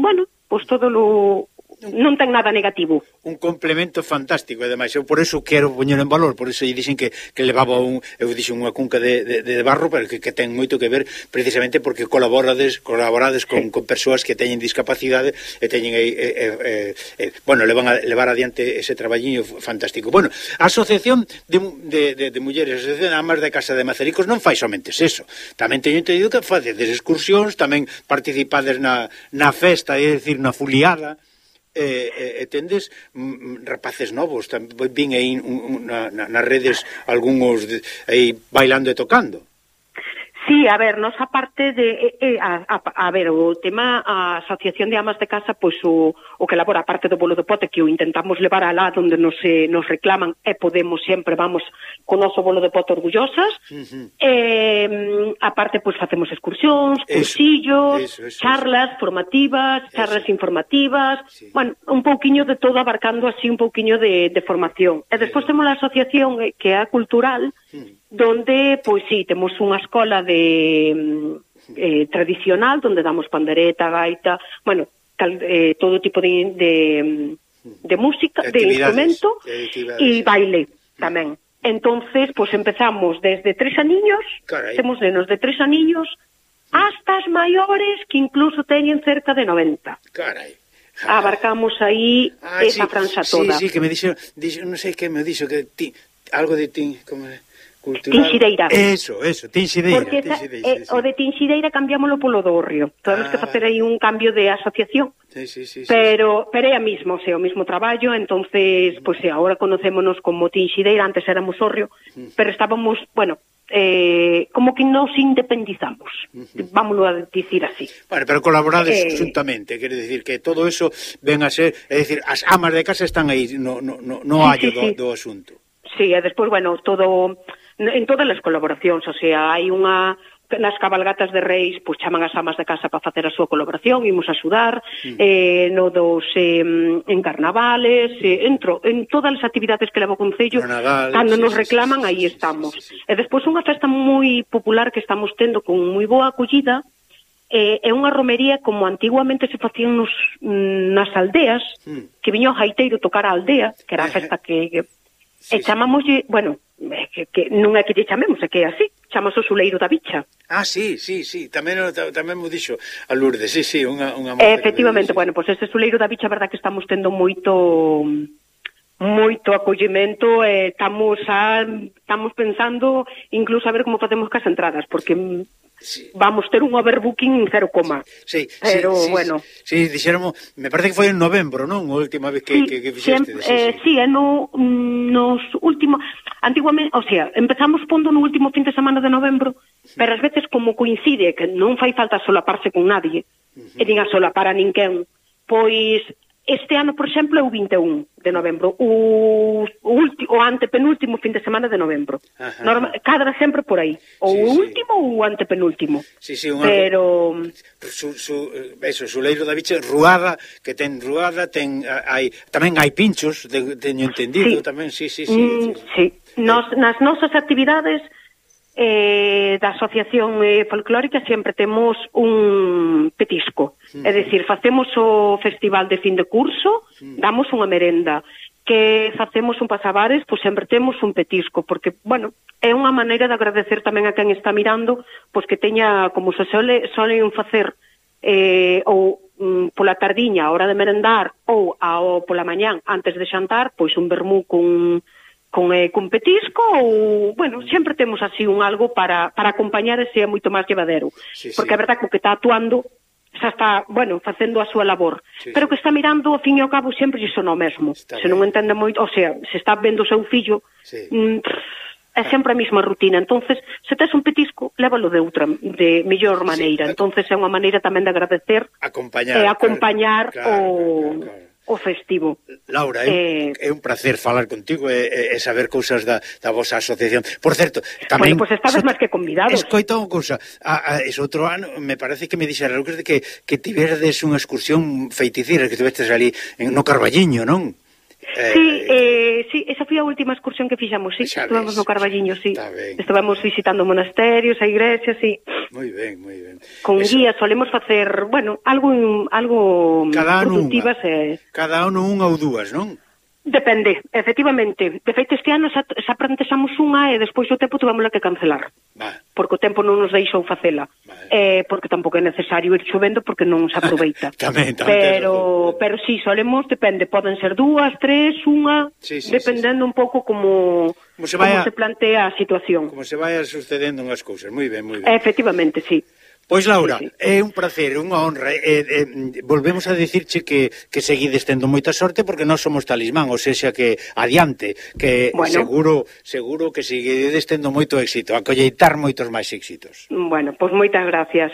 Bueno, pois todo lo non ten nada negativo. Un complemento fantástico, e ademais, eu por eso quero poñer en valor, por eso lle dixen que, que levaba un, eu dixen unha cunca de, de, de barro, pero que, que ten moito que ver precisamente porque colaborades, colaborades con, sí. con persoas que teñen discapacidade e teñen aí, eh, eh, eh, bueno, levan a, levar adiante ese traballiño fantástico. Bueno, a Asociación de, de, de, de Mulleres, a Asociación de Amas de Casa de Macericos non fai somente eso, tamén teño entendido que facedes excursións, tamén participades na, na festa, é dicir, na fuliada e, e tendes mm, mm, rapaces novos, vin aí na, na, nas redes algúns aí bailando e tocando. Sí, a ver, nos aparte de eh, eh, a, a, a ver, o tema a Asociación de Amas de Casa, pois o, o que elabora a parte do bolo de pote que o intentamos levar alá onde nos eh, nos reclaman e podemos sempre vamos con o noso bolo de pote orgullosas. Eh, aparte pois facemos excursións, cursillos, eso, eso, charlas formativas, charlas informativas, sí. bueno, un pouquiño de todo abarcando así un pouquiño de de formación. E despois temos a asociación eh, que é a cultural, uh -huh donde, pois sí, temos unha escola de mm, eh, tradicional, donde damos pandereta, gaita, bueno, cal, eh, todo tipo de, de, mm, de música, de, de instrumento e baile tamén. Entonces, pois empezamos desde tres aniños, Carai. temos nenos de tres aniños, hasta as maiores que incluso teñen cerca de 90. Carai abarcamos aí ah, esa sí, franxa toda. Sí, sí, que me dixo, dixo non sei que me dixo que ti, algo de ti, como Cultural... Tinxideira. Eso, eso, Tinxideira. Porque esa, tinxideira, eh, sí, o de Tinxideira cambiámolo polo do Orrio. Temos ah, que facer aí un cambio de asociación. Sí, sí, sí, pero, sí. pero é a mismo, o sea, o mismo traballo, entonces, pois pues, eh, agora conocémonos como Tinxideira, antes éramos Orrio, uh -huh. pero estábamos, bueno, eh, como que nos independizamos, uh -huh. vámoslo a dicir así. Bueno, pero colaborades eh... xuntamente, quere decir que todo eso ven a ser, é dicir, as amas de casa están aí, no, no, no, no hallo sí, sí, do, sí. do asunto. Sí, e despois, bueno, todo en todas as colaboracións, o sea, hai unha nas cabalgatas de reis, pois chaman as amas de casa para facer a súa colaboración, imos axudar, mm. eh, no dos eh, en carnavales, mm. eh, entro, en todas as actividades que leva o Concello, cando sí, nos reclaman, sí, sí, aí estamos. Sí, sí. E despois unha festa moi popular que estamos tendo con moi boa acollida, eh, é unha romería como antiguamente se facían nos, nas aldeas, mm. que viña o jaiteiro tocar a aldea, que era a eh, festa eh. que... que sí, e chamámoslle, sí. bueno, que, que non é que lle chamemos, é que é así, chamas o Suleiro da Bicha. Ah, sí, sí, sí, tamén, tamén mo dixo a Lourdes, sí, sí, unha... unha eh, Efectivamente, bueno, pois pues ese Suleiro da Bicha, a verdad que estamos tendo moito moito acollimento e eh, estamos, a, estamos pensando incluso a ver como facemos cas entradas, porque sí. vamos ter un overbooking en cero coma. Sí, sí, Pero, sí, bueno... Sí, sí dixéramos, me parece que foi en novembro, non? A última vez que, sí, que, que fixeste. Sí, eh, sí, sí. é no, nos últimos... Antiguamente, o sea, empezamos pondo no último fin de semana de novembro, pero ás veces como coincide que non fai falta solaparse con nadie, uh -huh. e nin a solapar a ninguén, pois Este ano, por exemplo, é o 21 de novembro, o, último, o antepenúltimo fin de semana de novembro. Ajá. Norma, cadra sempre por aí, ou sí, o último sí. ou o antepenúltimo. Sí, sí, unha... Pero su, su, eh, eso, Suleiro da Bicha, ruada, que ten ruada, ten hai tamén hai pinchos, teño entendido sí. tamén, sí, sí, sí. Mm, sí. sí. Nos, nas nosas actividades eh, da Asociación eh, Folclórica sempre temos un petisco. Sí. É dicir, facemos o festival de fin de curso, sí. damos unha merenda. Que facemos un pasabares, pois sempre temos un petisco, porque, bueno, é unha maneira de agradecer tamén a quen está mirando, pois que teña, como se sole, solen facer, eh, ou mm, pola tardiña, a hora de merendar, ou ao, pola mañán, antes de xantar, pois un vermú cun con, eh, con petisco ou, bueno, sempre temos así un algo para, para acompañar e sea moito máis llevadero. Sí, porque a verdad que o que está actuando xa está, bueno, facendo a súa labor, sí, pero que está mirando ao fin e ao cabo sempre iso no mesmo. Se non entende moito, o sea, se está vendo o seu fillo, sí. mm, é ah. sempre a mesma rutina. Entonces, se tes un petisco, lévalo de outra, de mellor maneira. Sí, Entonces é unha maneira tamén de agradecer acompañar, e acompañar claro, o claro, claro, claro o festivo. Laura, é, eh, é un placer falar contigo e, e saber cousas da, da vosa asociación. Por certo, tamén... Bueno, pois pues estabas so, máis que convidados. Escoita unha cousa, a, a, es outro ano, me parece que me dixera, Lucas, de que, que tiverdes unha excursión feiticeira que tivestes ali en, no Carballiño, non? Eh, sí, eh, sí, esa foi a última excursión que fixamos, sí, estuvemos ves, no Carballiño, sí. Ben, visitando monasterios, a igrexas, sí. Moi ben, moi ben. Con Eso... guía solemos facer, bueno, algo algo cada ano productivas, unha. Eh... Cada ano unha ou dúas, non? Depende, efectivamente. De feito, este ano xa, xa plantexamos unha e despois o tempo tivemos que cancelar. Vale. Porque o tempo non nos deixou facela. Vale. Eh, porque tampouco é necesario ir chovendo porque non se aproveita. tamén, tamén, pero, tamén. pero sí, solemos, depende, poden ser dúas, tres, unha, sí, sí, dependendo sí, sí. un pouco como, como, se, vaya, como se plantea a situación. Como se vaya sucedendo unhas cousas, moi ben, moi ben. Efectivamente, sí. Pois Laura, é un placer, unha honra. Eh, eh, volvemos a dicirche que, que seguides tendo moita sorte porque nós somos talismán, ou seja que adiante, que bueno. seguro seguro que seguides tendo moito éxito, a colleitar moitos máis éxitos. Bueno, pois moitas gracias.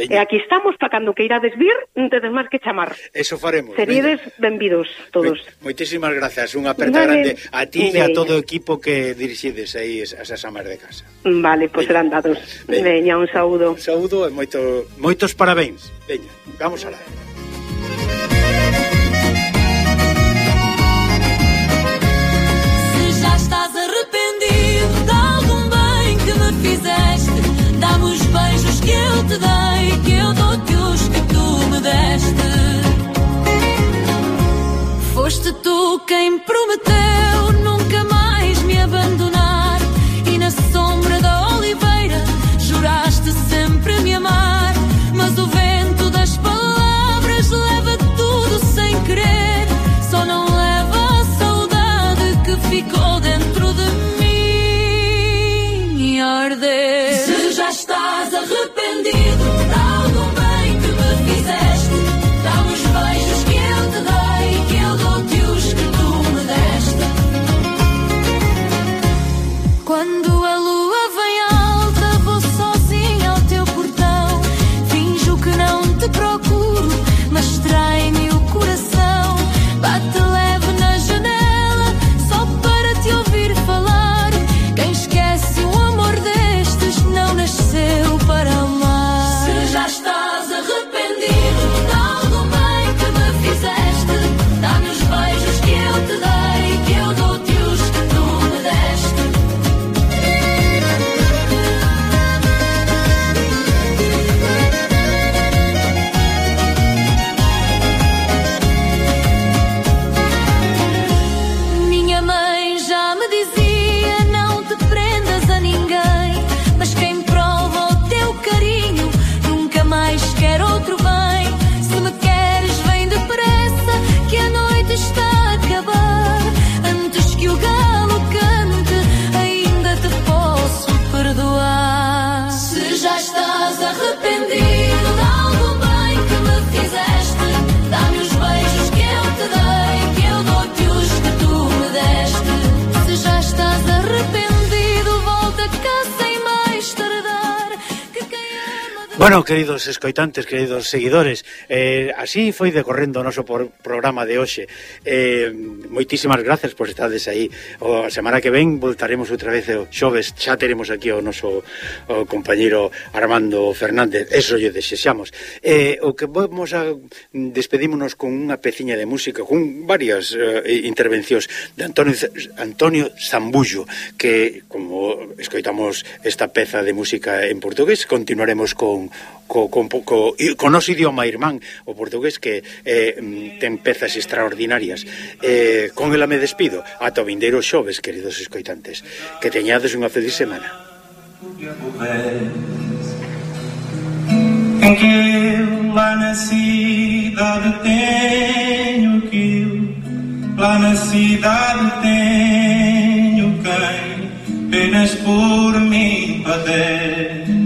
Veña. E aquí estamos para cando queirades vir, non tedes máis que chamar. Eso faremos. Seríades benvidos todos. Ve, moitísimas grazas, unha aperta vale. grande a ti e a todo o equipo que dirixides aí as amas de casa. Vale, pois pues serán dados. Veña. Veña, un saúdo. Un saúdo e moito, moitos parabéns. Veña, vamos alá. Os beijos que eu te dei, que eu dou-te os que tu me deste. Foste tu quem prometeu nunca mais Bueno, queridos escoitantes, queridos seguidores, eh, así foi decorrendo o noso por, programa de hoxe. Eh, moitísimas gracias por estades aí. O, a semana que ven voltaremos outra vez o xoves, xa teremos aquí o noso o compañeiro Armando Fernández, eso lle desexamos. Eh, o que vamos a despedímonos con unha peciña de música, con varias eh, intervencións de Antonio, Antonio Zambullo, que como escoitamos esta peza de música en portugués, continuaremos con co, co, co, co noso idioma irmán o portugués que eh, ten pezas extraordinarias. Eh, con ela me despido. Ata o vindeiro xoves queridos escoitantes que teñades unha feliz semana. En que eu lá na cidade teño que eu lá na cidade teño quem penas por mim padece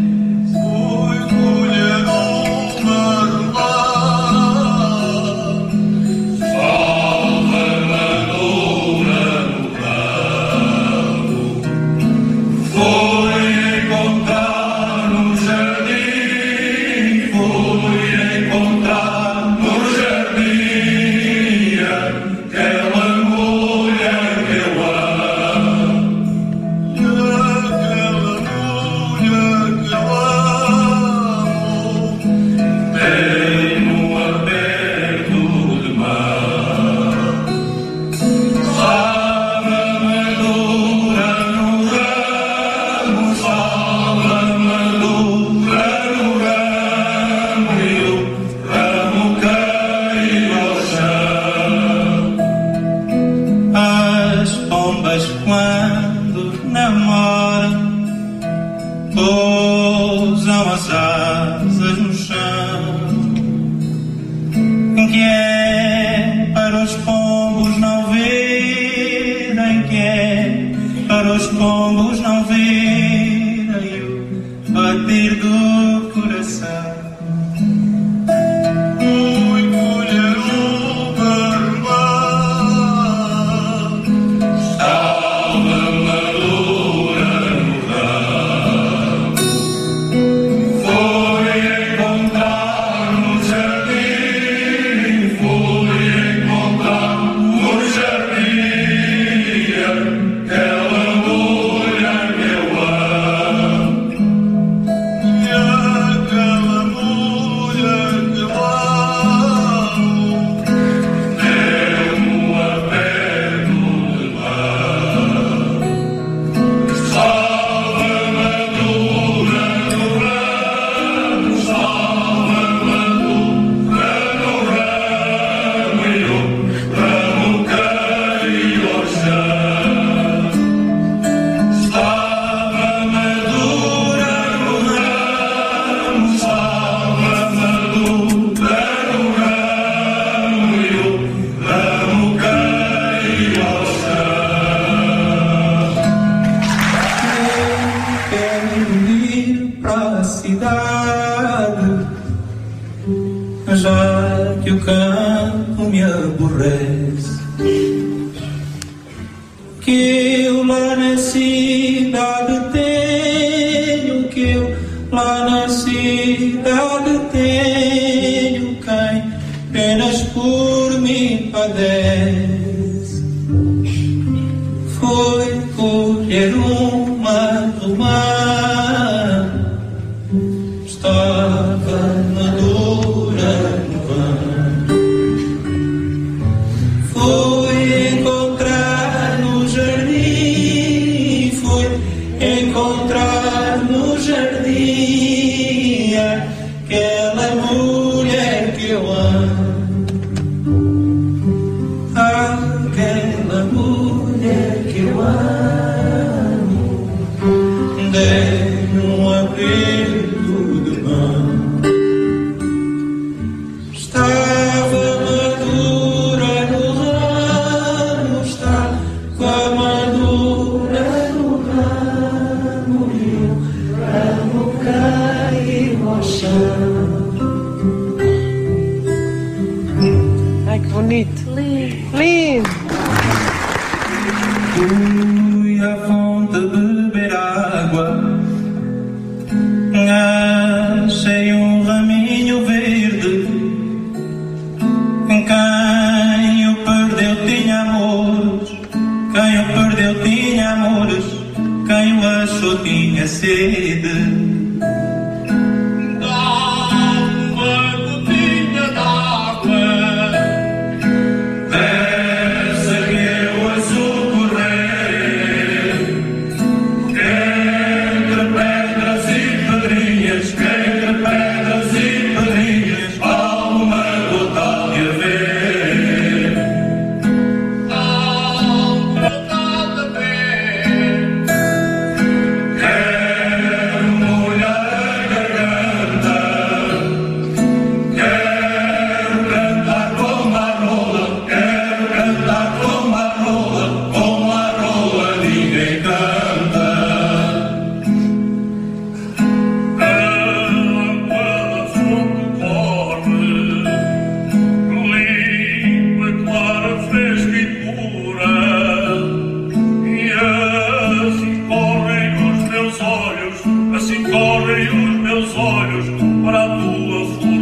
meus olhos para tua formosura.